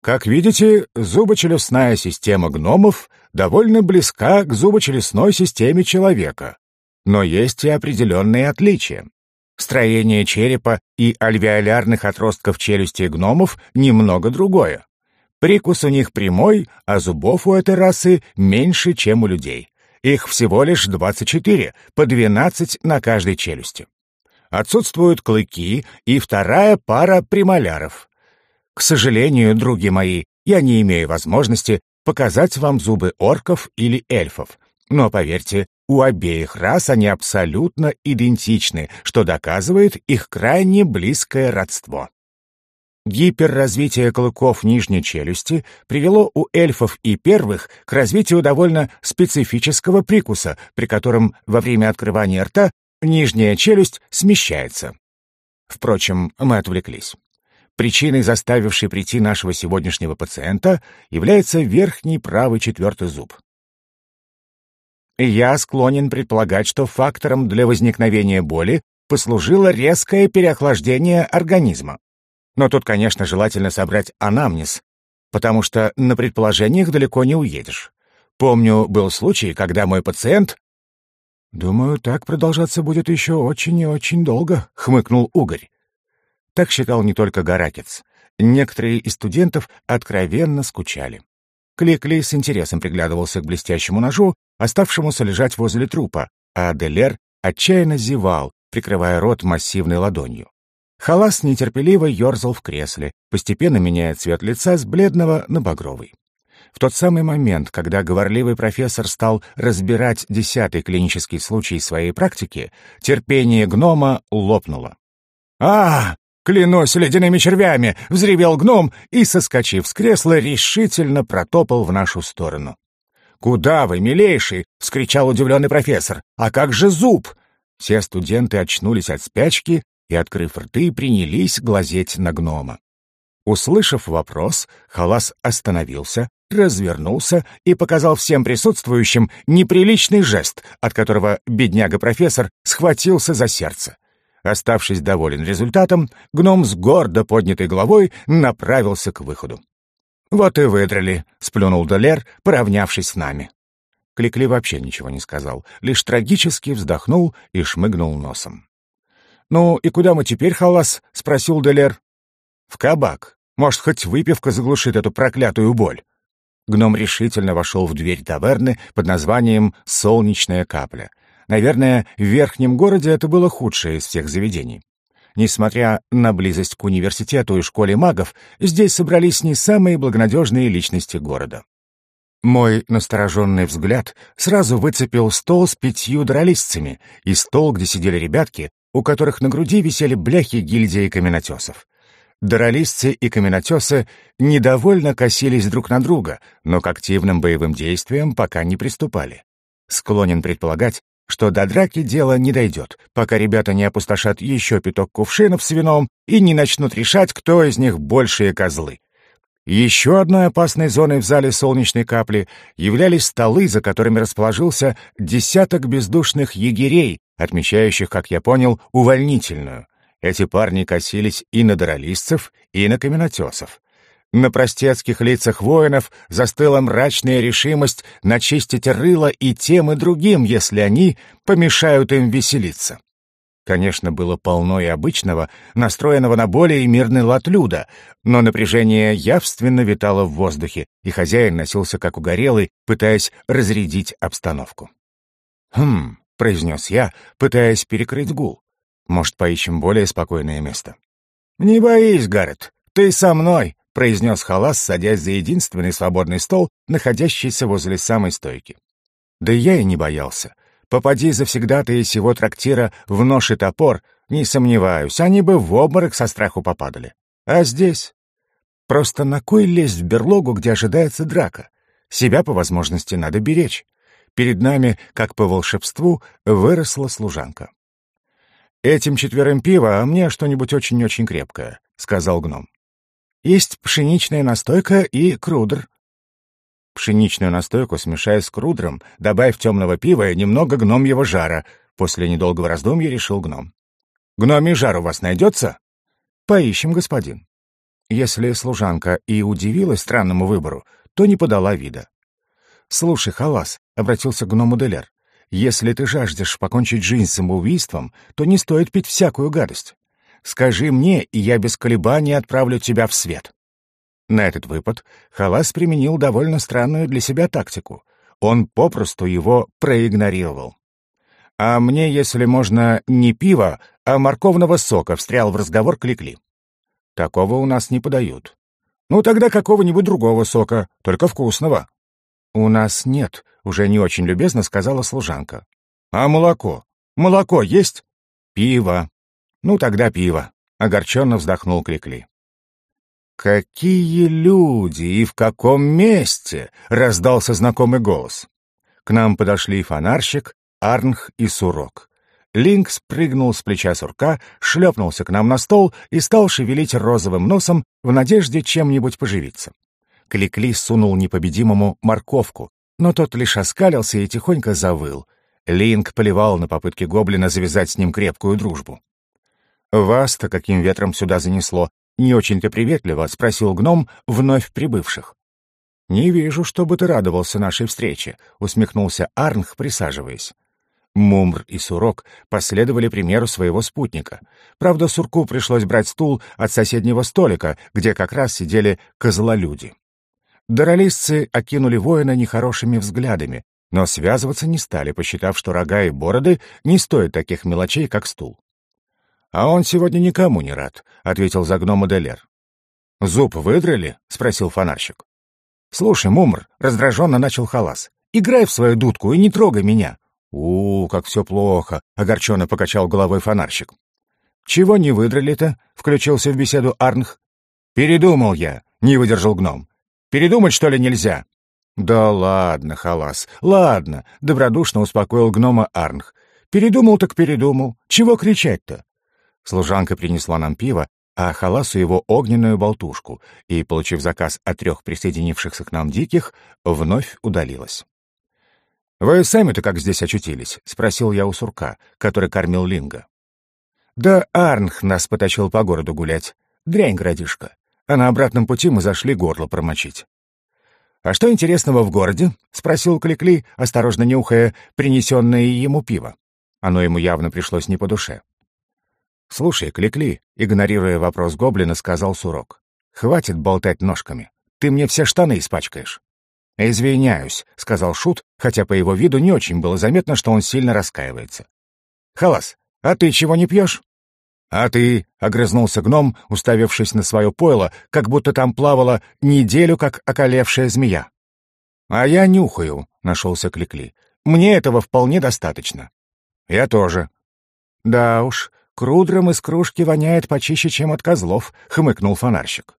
Как видите, зубочелюстная система гномов довольно близка к зубочелюстной системе человека, но есть и определенные отличия. Строение черепа и альвеолярных отростков челюсти гномов немного другое. Прикус у них прямой, а зубов у этой расы меньше, чем у людей. Их всего лишь 24, по 12 на каждой челюсти. Отсутствуют клыки и вторая пара премоляров. К сожалению, други мои, я не имею возможности показать вам зубы орков или эльфов. Но поверьте, у обеих рас они абсолютно идентичны, что доказывает их крайне близкое родство. Гиперразвитие клыков нижней челюсти привело у эльфов и первых к развитию довольно специфического прикуса, при котором во время открывания рта нижняя челюсть смещается. Впрочем, мы отвлеклись. Причиной, заставившей прийти нашего сегодняшнего пациента, является верхний правый четвертый зуб. Я склонен предполагать, что фактором для возникновения боли послужило резкое переохлаждение организма. Но тут, конечно, желательно собрать анамнез, потому что на предположениях далеко не уедешь. Помню, был случай, когда мой пациент... «Думаю, так продолжаться будет еще очень и очень долго», — хмыкнул Угорь. Так считал не только Гаракец. Некоторые из студентов откровенно скучали. Кликли с интересом приглядывался к блестящему ножу, оставшемуся лежать возле трупа, а Делер отчаянно зевал, прикрывая рот массивной ладонью. Халас нетерпеливо ерзал в кресле, постепенно меняя цвет лица с бледного на багровый. В тот самый момент, когда говорливый профессор стал разбирать десятый клинический случай своей практики, терпение гнома лопнуло. «А, клянусь ледяными червями!» — взревел гном и, соскочив с кресла, решительно протопал в нашу сторону. «Куда вы, милейший?» — вскричал удивленный профессор. «А как же зуб?» Все студенты очнулись от спячки и, открыв рты, принялись глазеть на гнома. Услышав вопрос, Халас остановился, развернулся и показал всем присутствующим неприличный жест, от которого бедняга-профессор схватился за сердце. Оставшись доволен результатом, гном с гордо поднятой головой направился к выходу. «Вот и выдрали», — сплюнул Долер, поравнявшись с нами. Кликли вообще ничего не сказал, лишь трагически вздохнул и шмыгнул носом. «Ну и куда мы теперь, Халас?» — спросил Делер. «В кабак. Может, хоть выпивка заглушит эту проклятую боль». Гном решительно вошел в дверь таверны под названием «Солнечная капля». Наверное, в верхнем городе это было худшее из всех заведений. Несмотря на близость к университету и школе магов, здесь собрались не самые благонадежные личности города. Мой настороженный взгляд сразу выцепил стол с пятью дролистцами и стол, где сидели ребятки, у которых на груди висели бляхи гильдии каменотесов. Дролистцы и каменотесы недовольно косились друг на друга, но к активным боевым действиям пока не приступали. Склонен предполагать, что до драки дело не дойдет, пока ребята не опустошат еще пяток кувшинов с вином и не начнут решать, кто из них большие козлы. Еще одной опасной зоной в зале солнечной капли являлись столы, за которыми расположился десяток бездушных егерей, отмечающих, как я понял, увольнительную — эти парни косились и на доролистцев, и на каменотесов. На простецких лицах воинов застыла мрачная решимость начистить рыло и тем, и другим, если они помешают им веселиться. Конечно, было полно и обычного, настроенного на более мирный лад люда, но напряжение явственно витало в воздухе, и хозяин носился как угорелый, пытаясь разрядить обстановку. «Хм», — произнес я, пытаясь перекрыть гул. Может, поищем более спокойное место?» «Не боись, Гаррет, ты со мной», — произнес Халас, садясь за единственный свободный стол, находящийся возле самой стойки. Да я и не боялся. Попади завсегдатые сего трактира в нож и топор, не сомневаюсь, они бы в обморок со страху попадали. А здесь? Просто на кой лезть в берлогу, где ожидается драка? Себя, по возможности, надо беречь. Перед нами, как по волшебству, выросла служанка. «Этим четверым пиво, а мне что-нибудь очень-очень крепкое», — сказал гном. «Есть пшеничная настойка и крудр». Пшеничную настойку смешай с крудром, добавь темного пива и немного гномьего жара. После недолгого раздумья решил гном. «Гномий жар у вас найдется?» «Поищем, господин». Если служанка и удивилась странному выбору, то не подала вида. «Слушай, Халас», — обратился к гному Делер, если ты жаждешь покончить жизнь самоубийством, то не стоит пить всякую гадость. Скажи мне, и я без колебаний отправлю тебя в свет». На этот выпад Халас применил довольно странную для себя тактику. Он попросту его проигнорировал. «А мне, если можно, не пиво, а морковного сока», — встрял в разговор Кликли. -кли. «Такого у нас не подают». «Ну, тогда какого-нибудь другого сока, только вкусного». «У нас нет», — уже не очень любезно сказала служанка. «А молоко? Молоко есть?» «Пиво». «Ну, тогда пиво», — огорченно вздохнул Кликли. «Какие люди и в каком месте?» — раздался знакомый голос. К нам подошли фонарщик, Арнх и Сурок. Линк спрыгнул с плеча сурка, шлепнулся к нам на стол и стал шевелить розовым носом в надежде чем-нибудь поживиться. Кликли сунул непобедимому морковку, но тот лишь оскалился и тихонько завыл. Линк поливал на попытки гоблина завязать с ним крепкую дружбу. «Вас-то каким ветром сюда занесло?» Не очень-то приветливо спросил гном вновь прибывших. «Не вижу, чтобы ты радовался нашей встрече», — усмехнулся Арнх, присаживаясь. Мумр и Сурок последовали примеру своего спутника. Правда, Сурку пришлось брать стул от соседнего столика, где как раз сидели козлолюди. Доролистцы окинули воина нехорошими взглядами, но связываться не стали, посчитав, что рога и бороды не стоят таких мелочей, как стул. «А он сегодня никому не рад», — ответил за гнома Делер. «Зуб выдрали?» — спросил фонарщик. «Слушай, Мумр», — раздраженно начал Халас, — «играй в свою дудку и не трогай меня». «У, как все плохо», — огорченно покачал головой фонарщик. «Чего не выдрали-то?» — включился в беседу Арнх. «Передумал я», — не выдержал гном. «Передумать, что ли, нельзя?» «Да ладно, Халас, ладно», — добродушно успокоил гнома Арнх. «Передумал так передумал. Чего кричать-то?» Служанка принесла нам пиво, а Халасу его огненную болтушку, и, получив заказ от трех присоединившихся к нам диких, вновь удалилась. «Вы сами-то как здесь очутились?» — спросил я у сурка, который кормил Линга. «Да Арнх нас потащил по городу гулять. Дрянь, городишко. А на обратном пути мы зашли горло промочить. «А что интересного в городе?» — спросил Кликли, осторожно нюхая принесенное ему пиво. Оно ему явно пришлось не по душе. «Слушай, Кликли», — игнорируя вопрос гоблина, сказал Сурок. «Хватит болтать ножками. Ты мне все штаны испачкаешь». «Извиняюсь», — сказал Шут, хотя по его виду не очень было заметно, что он сильно раскаивается. «Халас, а ты чего не пьешь?» «А ты?» — огрызнулся гном, уставившись на свое пойло, как будто там плавала неделю, как околевшая змея. «А я нюхаю», — нашелся Кликли. «Мне этого вполне достаточно». «Я тоже». «Да уж, крудром из кружки воняет почище, чем от козлов», — хмыкнул фонарщик.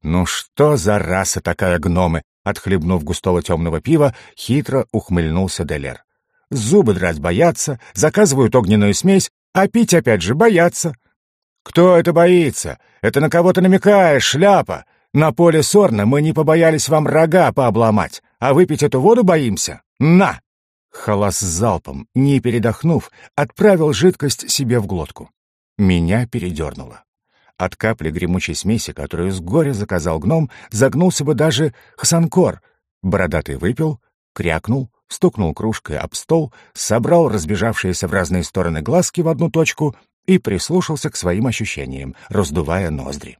«Ну что за раса такая гномы?» Отхлебнув густого темного пива, хитро ухмыльнулся Делер. «Зубы драть боятся, заказывают огненную смесь, а пить опять же боятся. Кто это боится? Это на кого-то намекаешь, шляпа. На поле сорна мы не побоялись вам рога пообломать, а выпить эту воду боимся. На!» Халас залпом, не передохнув, отправил жидкость себе в глотку. Меня передернуло. От капли гремучей смеси, которую с горя заказал гном, загнулся бы даже Хасанкор. Бородатый выпил, крякнул, стукнул кружкой об стол, собрал разбежавшиеся в разные стороны глазки в одну точку и прислушался к своим ощущениям, раздувая ноздри.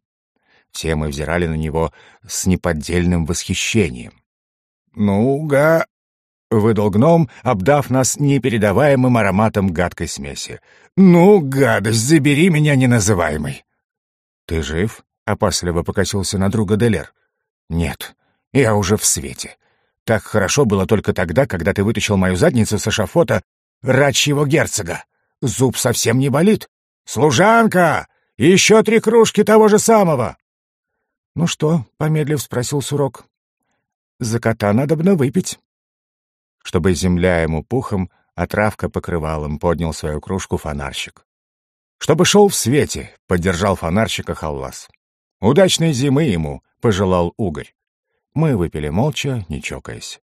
Все мы взирали на него с неподдельным восхищением. «Ну-га», — выдал гном, обдав нас непередаваемым ароматом гадкой смеси. «Ну, гадость, забери меня неназываемый!» «Ты жив?» — опасливо покосился на друга Делер. «Нет, я уже в свете. Так хорошо было только тогда, когда ты вытащил мою задницу с эшафота рачьего герцога. Зуб совсем не болит. Служанка! Еще три кружки того же самого!» «Ну что?» — помедлив спросил Сурок. «За кота надобно выпить». Чтобы земля ему пухом, а травка покрывалом, поднял свою кружку фонарщик. «Чтобы шел в свете», — поддержал фонарщика Халлас. «Удачной зимы ему», — пожелал Угорь. Мы выпили молча, не чокаясь.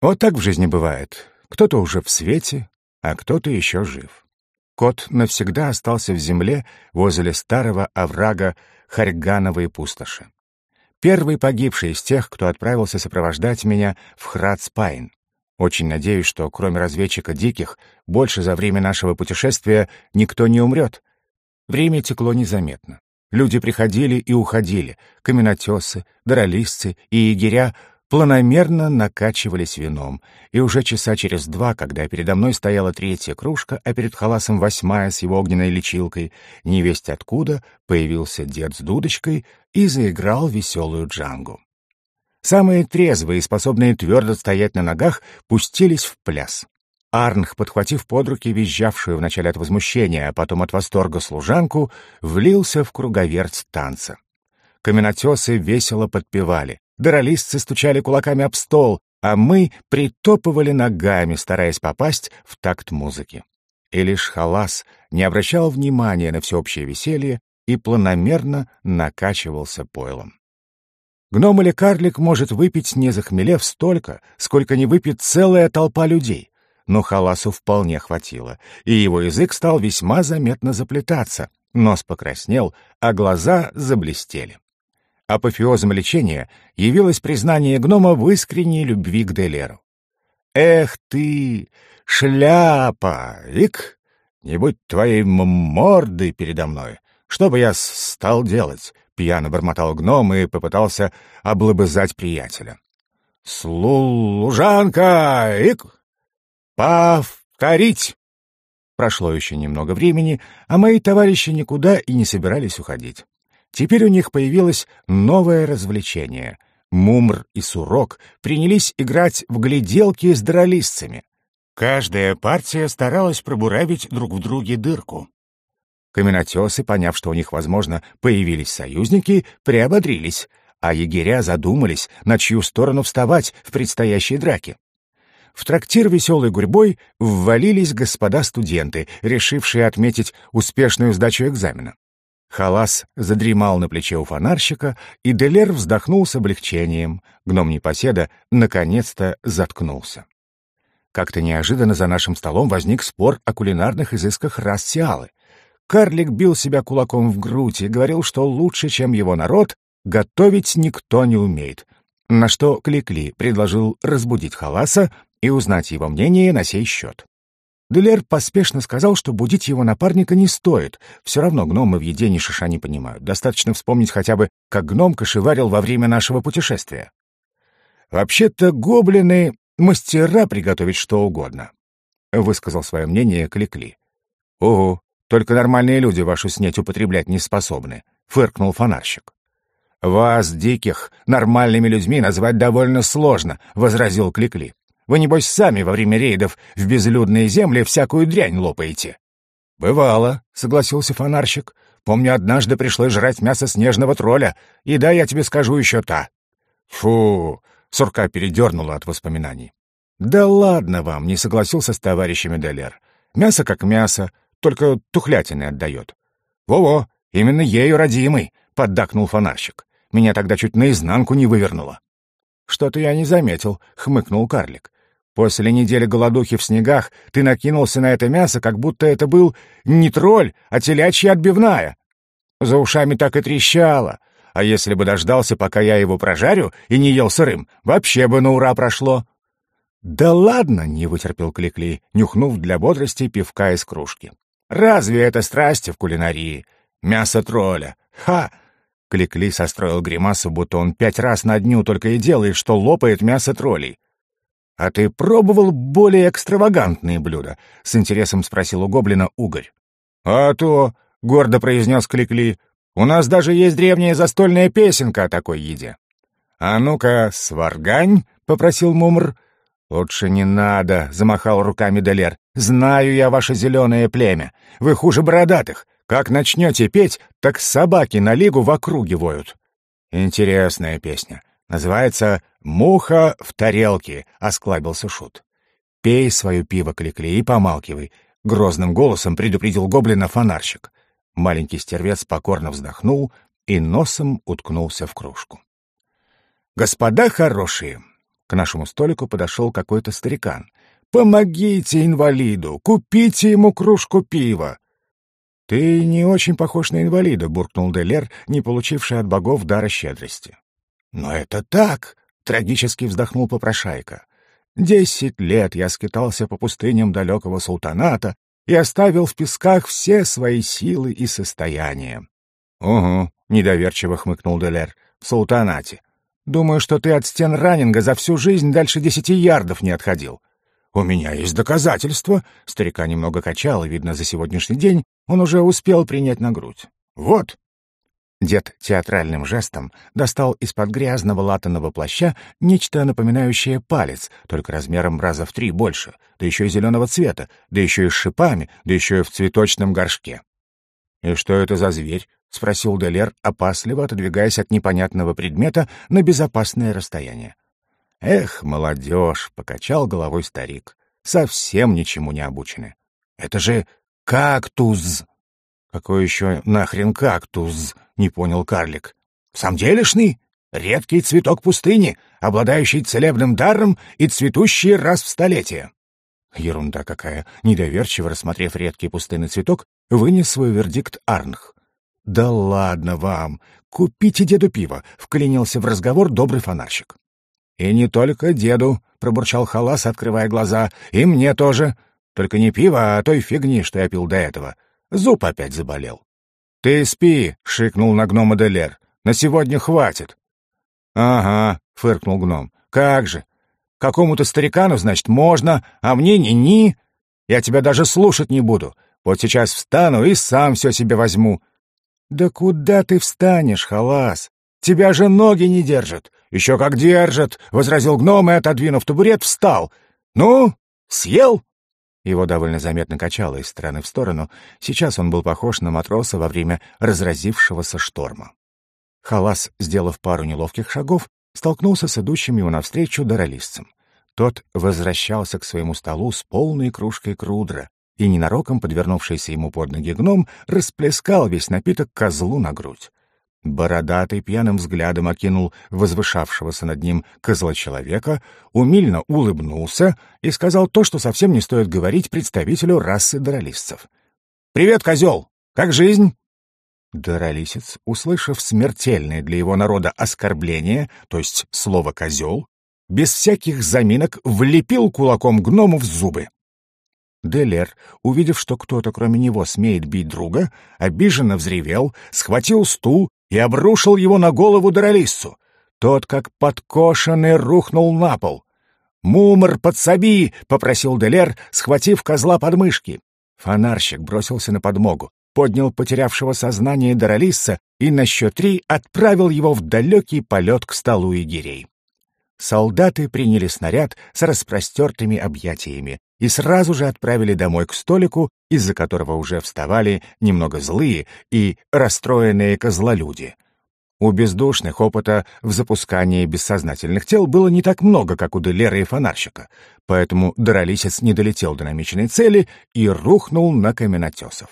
Вот так в жизни бывает. Кто-то уже в свете, а кто-то еще жив. Кот навсегда остался в земле возле старого оврага Харьгановой пустоши. Первый погибший из тех, кто отправился сопровождать меня в Храдспайн. Очень надеюсь, что кроме разведчика диких, больше за время нашего путешествия никто не умрет. Время текло незаметно. Люди приходили и уходили, каменотесы, дролисцы и егеря планомерно накачивались вином, и уже часа через два, когда передо мной стояла третья кружка, а перед халасом восьмая с его огненной лечилкой, невесть откуда появился дед с дудочкой и заиграл веселую джангу. Самые трезвые способные твердо стоять на ногах пустились в пляс. Арнх, подхватив под руки визжавшую вначале от возмущения, а потом от восторга служанку, влился в круговерть танца. Каменотесы весело подпевали, доролистцы стучали кулаками об стол, а мы притопывали ногами, стараясь попасть в такт музыки. И лишь Халас не обращал внимания на всеобщее веселье и планомерно накачивался пойлом. Гном или карлик может выпить, не захмелев, столько, сколько не выпьет целая толпа людей но Халасу вполне хватило, и его язык стал весьма заметно заплетаться, нос покраснел, а глаза заблестели. Апофеозом лечения явилось признание гнома в искренней любви к Делеру. «Эх ты, шляпа, ик! Не будь твоей мордой передо мной! Что бы я стал делать?» — пьяно бормотал гном и попытался облобызать приятеля. «Служанка! Ик! «Повторить!» Прошло еще немного времени, а мои товарищи никуда и не собирались уходить. Теперь у них появилось новое развлечение. Мумр и Сурок принялись играть в гляделки с дролистцами. Каждая партия старалась пробуравить друг в друге дырку. Каменотесы, поняв, что у них, возможно, появились союзники, приободрились, а егеря задумались, на чью сторону вставать в предстоящей драке. В трактир веселой гурьбой ввалились господа студенты, решившие отметить успешную сдачу экзамена. Халас задремал на плече у фонарщика, и Делер вздохнул с облегчением. Гном непоседа наконец-то заткнулся. Как-то неожиданно за нашим столом возник спор о кулинарных изысках рас Сиалы. Карлик бил себя кулаком в грудь и говорил, что лучше, чем его народ, готовить никто не умеет. На что Кликли предложил разбудить Халаса и узнать его мнение на сей счет. Делер поспешно сказал, что будить его напарника не стоит. Все равно гномы в еде ни шиша не понимают. Достаточно вспомнить хотя бы, как гном кошеварил во время нашего путешествия. «Вообще-то гоблины — мастера приготовить что угодно», — высказал свое мнение Кликли. «Ого, только нормальные люди вашу снеть употреблять не способны», — фыркнул фонарщик. «Вас, диких, нормальными людьми назвать довольно сложно», — возразил Кликли. Вы, небось, сами во время рейдов в безлюдные земли всякую дрянь лопаете». «Бывало», — согласился фонарщик. «Помню, однажды пришлось жрать мясо снежного тролля, и да, я тебе скажу еще та». «Фу!» — сурка передернула от воспоминаний. «Да ладно вам!» — не согласился с товарищами Делер. «Мясо как мясо, только тухлятины отдает». «Во-во, именно ею родимый!» — поддакнул фонарщик. «Меня тогда чуть наизнанку не вывернуло». «Что-то я не заметил», — хмыкнул карлик. «После недели голодухи в снегах ты накинулся на это мясо, как будто это был не тролль, а телячья отбивная. За ушами так и трещало. А если бы дождался, пока я его прожарю и не ел сырым, вообще бы на ура прошло». «Да ладно!» — не вытерпел Кликли, нюхнув для бодрости пивка из кружки. «Разве это страсти в кулинарии? Мясо тролля! Ха! Кликли состроил гримасу, будто он пять раз на дню только и делает, что лопает мясо троллей. «А ты пробовал более экстравагантные блюда?» — с интересом спросил у гоблина Угорь. «А то», — гордо произнес Кликли, — «у нас даже есть древняя застольная песенка о такой еде». «А ну-ка, сваргань», — попросил Мумр. «Лучше не надо», — замахал руками Делер. «Знаю я ваше зеленое племя. Вы хуже бородатых. Как начнете петь, так собаки на лигу в округе воют. Интересная песня. Называется «Муха в тарелке», — осклабился Шут. «Пей свое пиво, Кликли, и помалкивай», — грозным голосом предупредил гоблина фонарщик. Маленький стервец покорно вздохнул и носом уткнулся в кружку. «Господа хорошие!» К нашему столику подошел какой-то старикан. «Помогите инвалиду! Купите ему кружку пива! «Ты не очень похож на инвалида», — буркнул Делер, не получивший от богов дара щедрости. «Но это так!» — трагически вздохнул попрошайка. «Десять лет я скитался по пустыням далекого султаната и оставил в песках все свои силы и состояния». «Угу», — недоверчиво хмыкнул Делер, — «в султанате. Думаю, что ты от стен раннинга за всю жизнь дальше десяти ярдов не отходил. «У меня есть доказательства!» Старика немного качало, видно, за сегодняшний день он уже успел принять на грудь. «Вот!» Дед театральным жестом достал из-под грязного латаного плаща нечто напоминающее палец, только размером раза в три больше, да еще и зеленого цвета, да еще и с шипами, да еще и в цветочном горшке. «И что это за зверь?» — спросил Делер, опасливо отодвигаясь от непонятного предмета на безопасное расстояние. «Эх, молодежь!» — покачал головой старик. «Совсем ничему не обучены. Это же кактус!» «Какой еще нахрен кактус?» — не понял карлик. «Сам делишный? Редкий цветок пустыни, обладающий целебным даром и цветущий раз в столетие». Ерунда какая! Недоверчиво рассмотрев редкий пустынный цветок, вынес свой вердикт Арнх. «Да ладно вам! Купите деду пиво!» — вклинился в разговор добрый фонарщик. «И не только деду», — пробурчал Халас, открывая глаза, — «и мне тоже. Только не пиво, а той фигни, что я пил до этого. Зуб опять заболел». «Ты спи», — шикнул на гнома Делер. «На сегодня хватит». «Ага», — фыркнул гном. «Как же? Какому-то старикану, значит, можно, а мне ни-ни. Я тебя даже слушать не буду. Вот сейчас встану и сам все себе возьму». «Да куда ты встанешь, халас? Тебя же ноги не держат». «Еще как держат!» — возразил гном и, отодвинув табурет, встал. «Ну, съел?» Его довольно заметно качало из стороны в сторону. Сейчас он был похож на матроса во время разразившегося шторма. Халас, сделав пару неловких шагов, столкнулся с идущим ему навстречу даролистцем. Тот возвращался к своему столу с полной кружкой крудра, и ненароком подвернувшийся ему под ноги гном расплескал весь напиток козлу на грудь. Бородатый пьяным взглядом окинул возвышавшегося над ним козла-человека, умильно улыбнулся и сказал то, что совсем не стоит говорить представителю расы дролисцев. «Привет, козел! Как жизнь?» Доролисец, услышав смертельное для его народа оскорбление, то есть слово «козел», без всяких заминок влепил кулаком гному в зубы. Делер, увидев, что кто-то кроме него смеет бить друга, обиженно взревел, схватил стул и обрушил его на голову Доролиссу. Тот, как подкошенный, рухнул на пол. «Мумр, подсоби!» — попросил Делер, схватив козла под мышки. Фонарщик бросился на подмогу, поднял потерявшего сознание Доролисса и на счет три отправил его в далекий полет к столу егерей. Солдаты приняли снаряд с распростертыми объятиями и сразу же отправили домой к столику, из-за которого уже вставали немного злые и расстроенные козлолюди. У бездушных опыта в запускании бессознательных тел было не так много, как у Делера и фонарщика, поэтому Доролисец не долетел до намеченной цели и рухнул на каменотесов.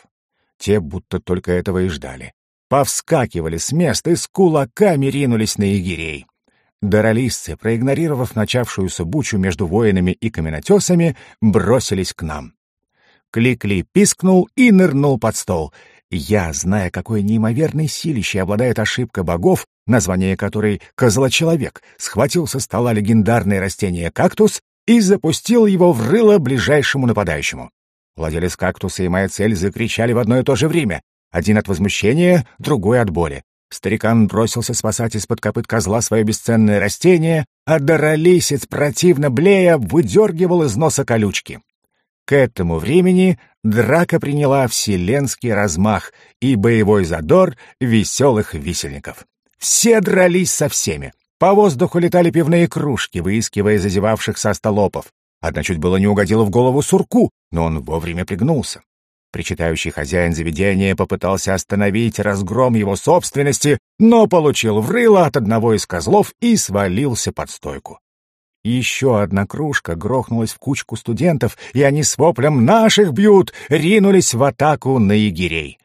Те будто только этого и ждали. Повскакивали с места и с кулаками ринулись на егерей. Даролисцы, проигнорировав начавшуюся бучу между воинами и каменотесами, бросились к нам. Кликли пискнул и нырнул под стол. Я, зная, какой неимоверной силищей обладает ошибка богов, название которой «козлочеловек», схватил со стола легендарное растение кактус и запустил его в рыло ближайшему нападающему. Владелец кактуса и моя цель закричали в одно и то же время. Один от возмущения, другой от боли. Старикан бросился спасать из-под копыт козла свое бесценное растение, а даролисец, противно блея, выдергивал из носа колючки. К этому времени драка приняла вселенский размах и боевой задор веселых висельников. Все дрались со всеми. По воздуху летали пивные кружки, выискивая зазевавших со столопов. Одна чуть было не угодила в голову сурку, но он вовремя пригнулся. Причитающий хозяин заведения попытался остановить разгром его собственности, но получил врыло от одного из козлов и свалился под стойку. Еще одна кружка грохнулась в кучку студентов, и они с воплем «Наших бьют!» ринулись в атаку на егерей.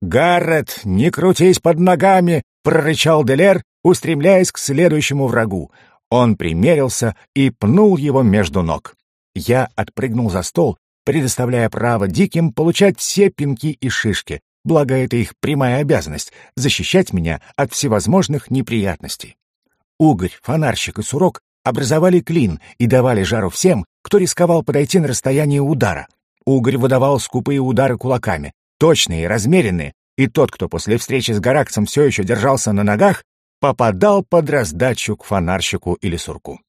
«Гаррет, не крутись под ногами!» — прорычал Делер, устремляясь к следующему врагу. Он примерился и пнул его между ног. Я отпрыгнул за стол, предоставляя право диким получать все пинки и шишки, благо это их прямая обязанность — защищать меня от всевозможных неприятностей. Угорь, фонарщик и сурок образовали клин и давали жару всем, кто рисковал подойти на расстояние удара. Угорь выдавал скупые удары кулаками, точные и размеренные, и тот, кто после встречи с Гаракцем все еще держался на ногах, попадал под раздачу к фонарщику или сурку.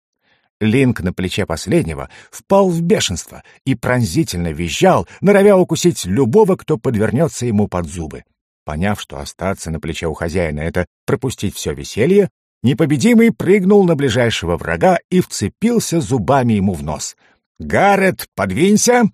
Линк на плече последнего впал в бешенство и пронзительно визжал, норовя укусить любого, кто подвернется ему под зубы. Поняв, что остаться на плече у хозяина — это пропустить все веселье, непобедимый прыгнул на ближайшего врага и вцепился зубами ему в нос. «Гаррет, подвинься!»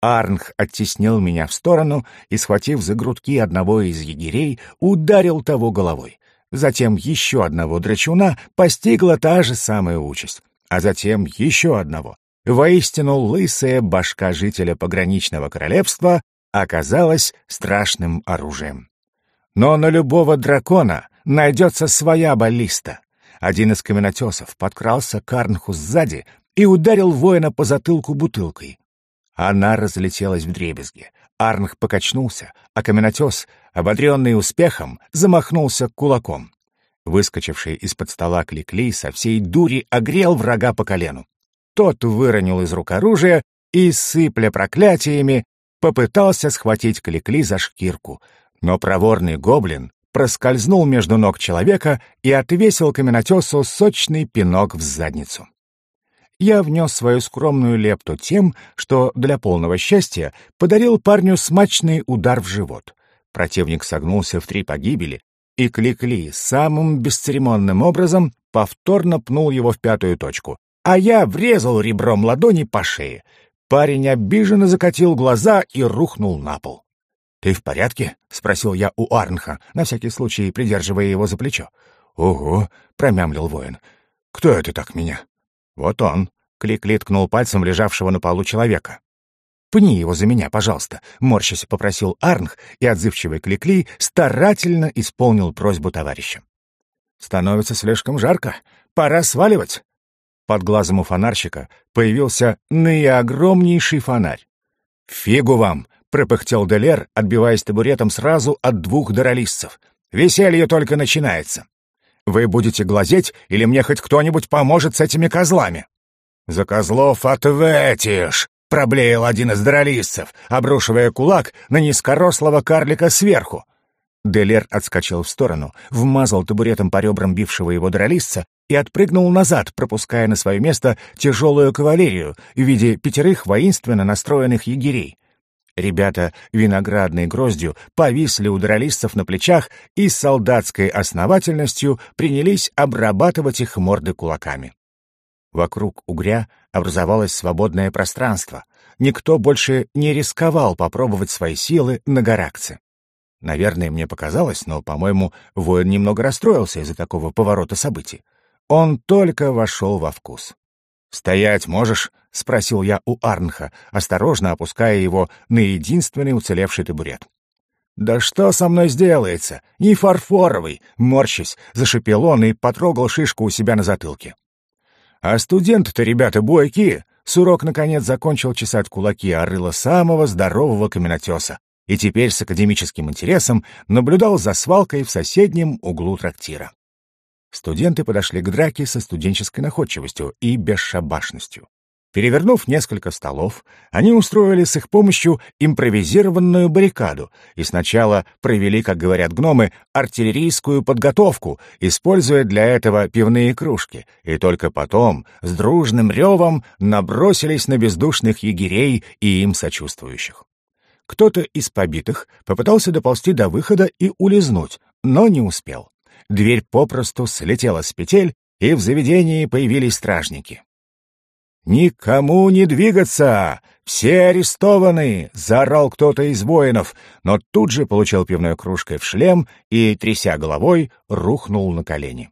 Арнх оттеснил меня в сторону и, схватив за грудки одного из егерей, ударил того головой. Затем еще одного драчуна постигла та же самая участь а затем еще одного. Воистину, лысая башка жителя пограничного королевства оказалась страшным оружием. Но на любого дракона найдется своя баллиста. Один из каменотесов подкрался к Арнху сзади и ударил воина по затылку бутылкой. Она разлетелась в дребезги. Арнх покачнулся, а каменотес, ободренный успехом, замахнулся кулаком. Выскочивший из-под стола Кликли со всей дури огрел врага по колену. Тот выронил из рук оружие и, сыпля проклятиями, попытался схватить Кликли за шкирку, но проворный гоблин проскользнул между ног человека и отвесил каменотесу сочный пинок в задницу. я внес свою скромную лепту тем, что для полного счастья подарил парню смачный удар в живот. Противник согнулся в три погибели, и Кликли самым бесцеремонным образом повторно пнул его в пятую точку, а я врезал ребром ладони по шее. Парень обиженно закатил глаза и рухнул на пол. «Ты в порядке?» — спросил я у Арнха, на всякий случай придерживая его за плечо. «Ого!» — промямлил воин. «Кто это так меня?» «Вот он!» — Кликли ткнул пальцем лежавшего на полу человека. «Пни его за меня, пожалуйста», — морщась попросил Арнх, и отзывчивый Кликли старательно исполнил просьбу товарища. «Становится слишком жарко. Пора сваливать». Под глазом у фонарщика появился наиогромнейший фонарь. «Фигу вам!» пропыхтел Делер, отбиваясь табуретом сразу от двух даролистцев. «Веселье только начинается. Вы будете глазеть, или мне хоть кто-нибудь поможет с этими козлами?» «За козлов ответишь!» — проблеял один из даролистцев, обрушивая кулак на низкорослого карлика сверху. Делер отскочил в сторону, вмазал табуретом по ребрам бившего его дролистца и отпрыгнул назад, пропуская на свое место тяжелую кавалерию в виде пятерых воинственно настроенных егерей. Ребята виноградной гроздью повисли у дролистцев на плечах и с солдатской основательностью принялись обрабатывать их морды кулаками. Вокруг угря образовалось свободное пространство. Никто больше не рисковал попробовать свои силы на Гаракце. Наверное, мне показалось, но, по-моему, воин немного расстроился из-за такого поворота событий. Он только вошел во вкус. «Стоять можешь?» — спросил я у Арнха, осторожно опуская его на единственный уцелевший табурет. «Да что со мной сделается? Не фарфоровый!» — морщись, зашипел он и потрогал шишку у себя на затылке. «А студенты-то, ребята, бойкие!» Сурок, наконец, закончил чесать кулаки о рыло самого здорового каменотеса и теперь с академическим интересом наблюдал за свалкой в соседнем углу трактира. Студенты подошли к драке со студенческой находчивостью и бесшабашностью. Перевернув несколько столов, они устроили с их помощью импровизированную баррикаду и сначала провели, как говорят гномы, артиллерийскую подготовку, используя для этого пивные кружки, и только потом с дружным ревом набросились на бездушных егерей и им сочувствующих. Кто-то из побитых попытался доползти до выхода и улизнуть, но не успел дверь попросту слетела с петель, и в заведении появились стражники. «Никому не двигаться! Все арестованы!» — заорал кто-то из воинов, но тут же получил пивной кружкой в шлем и, тряся головой, рухнул на колени.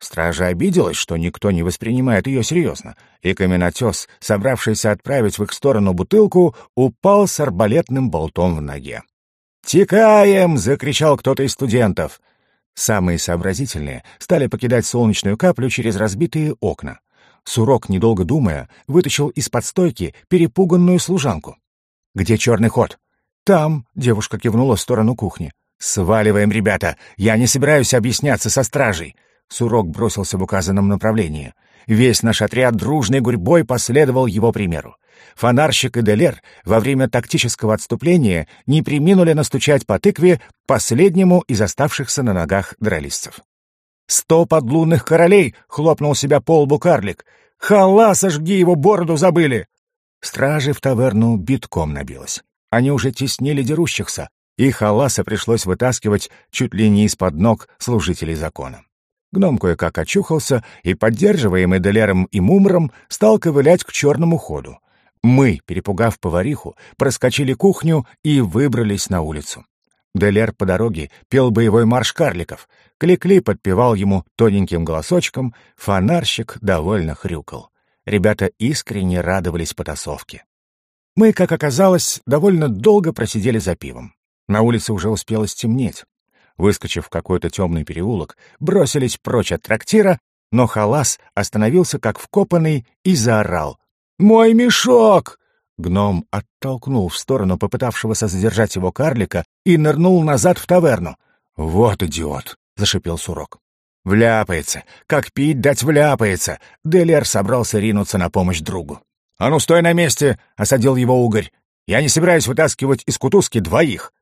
Стража обиделась, что никто не воспринимает ее серьезно, и каменотес, собравшийся отправить в их сторону бутылку, упал с арбалетным болтом в ноге. «Текаем!» — закричал кто-то из студентов. Самые сообразительные стали покидать солнечную каплю через разбитые окна. Сурок, недолго думая, вытащил из-под стойки перепуганную служанку. «Где черный ход?» «Там», — девушка кивнула в сторону кухни. «Сваливаем, ребята! Я не собираюсь объясняться со стражей!» Сурок бросился в указанном направлении. Весь наш отряд дружной гурьбой последовал его примеру. Фонарщик и Делер во время тактического отступления не приминули настучать по тыкве последнему из оставшихся на ногах дралистцев. «Сто подлунных королей!» — хлопнул себя по лбу карлик. «Хала, сожги его, бороду забыли!» Стражи в таверну битком набилось. Они уже теснили дерущихся, и халаса пришлось вытаскивать чуть ли не из-под ног служителей закона. Гном кое-как очухался и, поддерживаемый Делером и Мумром, стал ковылять к черному ходу. Мы, перепугав повариху, проскочили кухню и выбрались на улицу. Делер по дороге пел боевой марш карликов. Кликли подпевал ему тоненьким голосочком, фонарщик довольно хрюкал. Ребята искренне радовались потасовке. Мы, как оказалось, довольно долго просидели за пивом. На улице уже успело стемнеть. Выскочив в какой-то темный переулок, бросились прочь от трактира, но Халас остановился как вкопанный и заорал. «Мой мешок!» Гном оттолкнул в сторону попытавшегося задержать его карлика и нырнул назад в таверну. «Вот идиот!» — зашипел Сурок. «Вляпается! Как пить дать вляпается!» Делер собрался ринуться на помощь другу. «А ну, стой на месте!» — осадил его угорь. «Я не собираюсь вытаскивать из кутузки двоих!»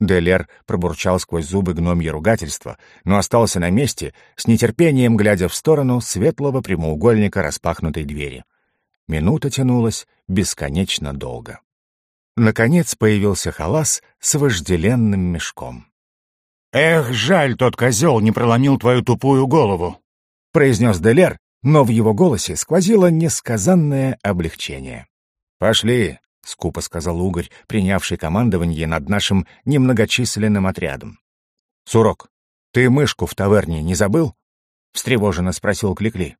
Делер пробурчал сквозь зубы гномье ругательства, но остался на месте, с нетерпением глядя в сторону светлого прямоугольника распахнутой двери. Минута тянулась бесконечно долго. Наконец появился халас с вожделенным мешком. «Эх, жаль, тот козел не проломил твою тупую голову», — произнес Делер, но в его голосе сквозило несказанное облегчение. «Пошли», — скупо сказал Угорь, принявший командование над нашим немногочисленным отрядом. «Сурок, ты мышку в таверне не забыл?» — встревоженно спросил Кликли.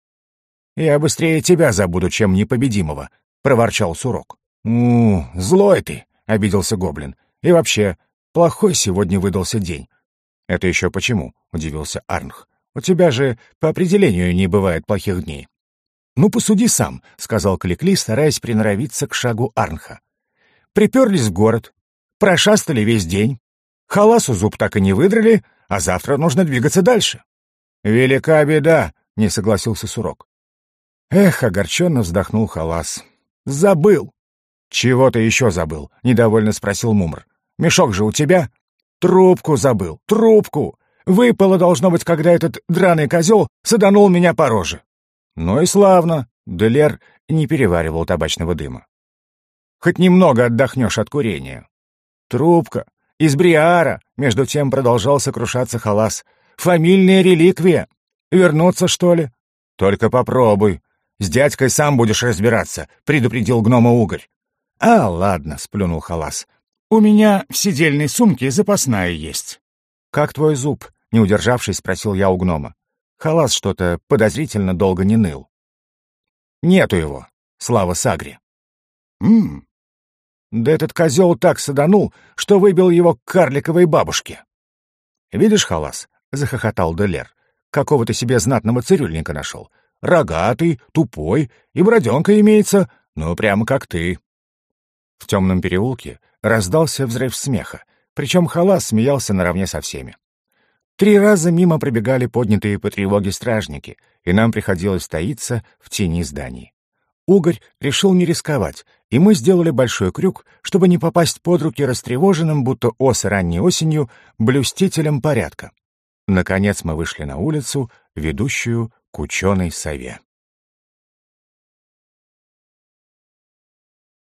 «Я быстрее тебя забуду, чем непобедимого», — проворчал Сурок. «У, злой ты», — обиделся Гоблин. «И вообще, плохой сегодня выдался день». «Это еще почему?» — удивился Арнх. «У тебя же по определению не бывает плохих дней». «Ну, посуди сам», — сказал Кликли, стараясь приноровиться к шагу Арнха. «Приперлись в город, прошастали весь день, халасу зуб так и не выдрали, а завтра нужно двигаться дальше». «Велика беда», — не согласился Сурок. Эх, огорченно вздохнул Халас. «Забыл!» «Чего ты еще забыл?» — недовольно спросил Мумр. «Мешок же у тебя?» «Трубку забыл! Трубку! Выпало, должно быть, когда этот драный козел саданул меня по роже!» «Ну и славно!» — Делер не переваривал табачного дыма. «Хоть немного отдохнешь от курения». «Трубка! Из Бриара!» — между тем продолжал сокрушаться Халас. «Фамильная реликвия! Вернуться, что ли?» «Только попробуй!» С дядькой сам будешь разбираться», — предупредил гнома Угорь. «А, ладно», — сплюнул Халас. «У меня в сидельной сумке запасная есть». «Как твой зуб?» — не удержавшись, спросил я у гнома. Халас что-то подозрительно долго не ныл. «Нету его, слава Сагре». «Ммм, да этот козел так саданул, что выбил его к карликовой бабушке». «Видишь, Халас?» — захохотал Делер. «Какого ты себе знатного цирюльника нашел рогатый, тупой, и броденка имеется, ну, прямо как ты». В темном переулке раздался взрыв смеха, причем Халас смеялся наравне со всеми. Три раза мимо пробегали поднятые по тревоге стражники, и нам приходилось стоиться в тени зданий. Угорь решил не рисковать, и мы сделали большой крюк, чтобы не попасть под руки растревоженным, будто осы ранней осенью, блюстителям порядка. Наконец мы вышли на улицу, ведущую к ученой сове.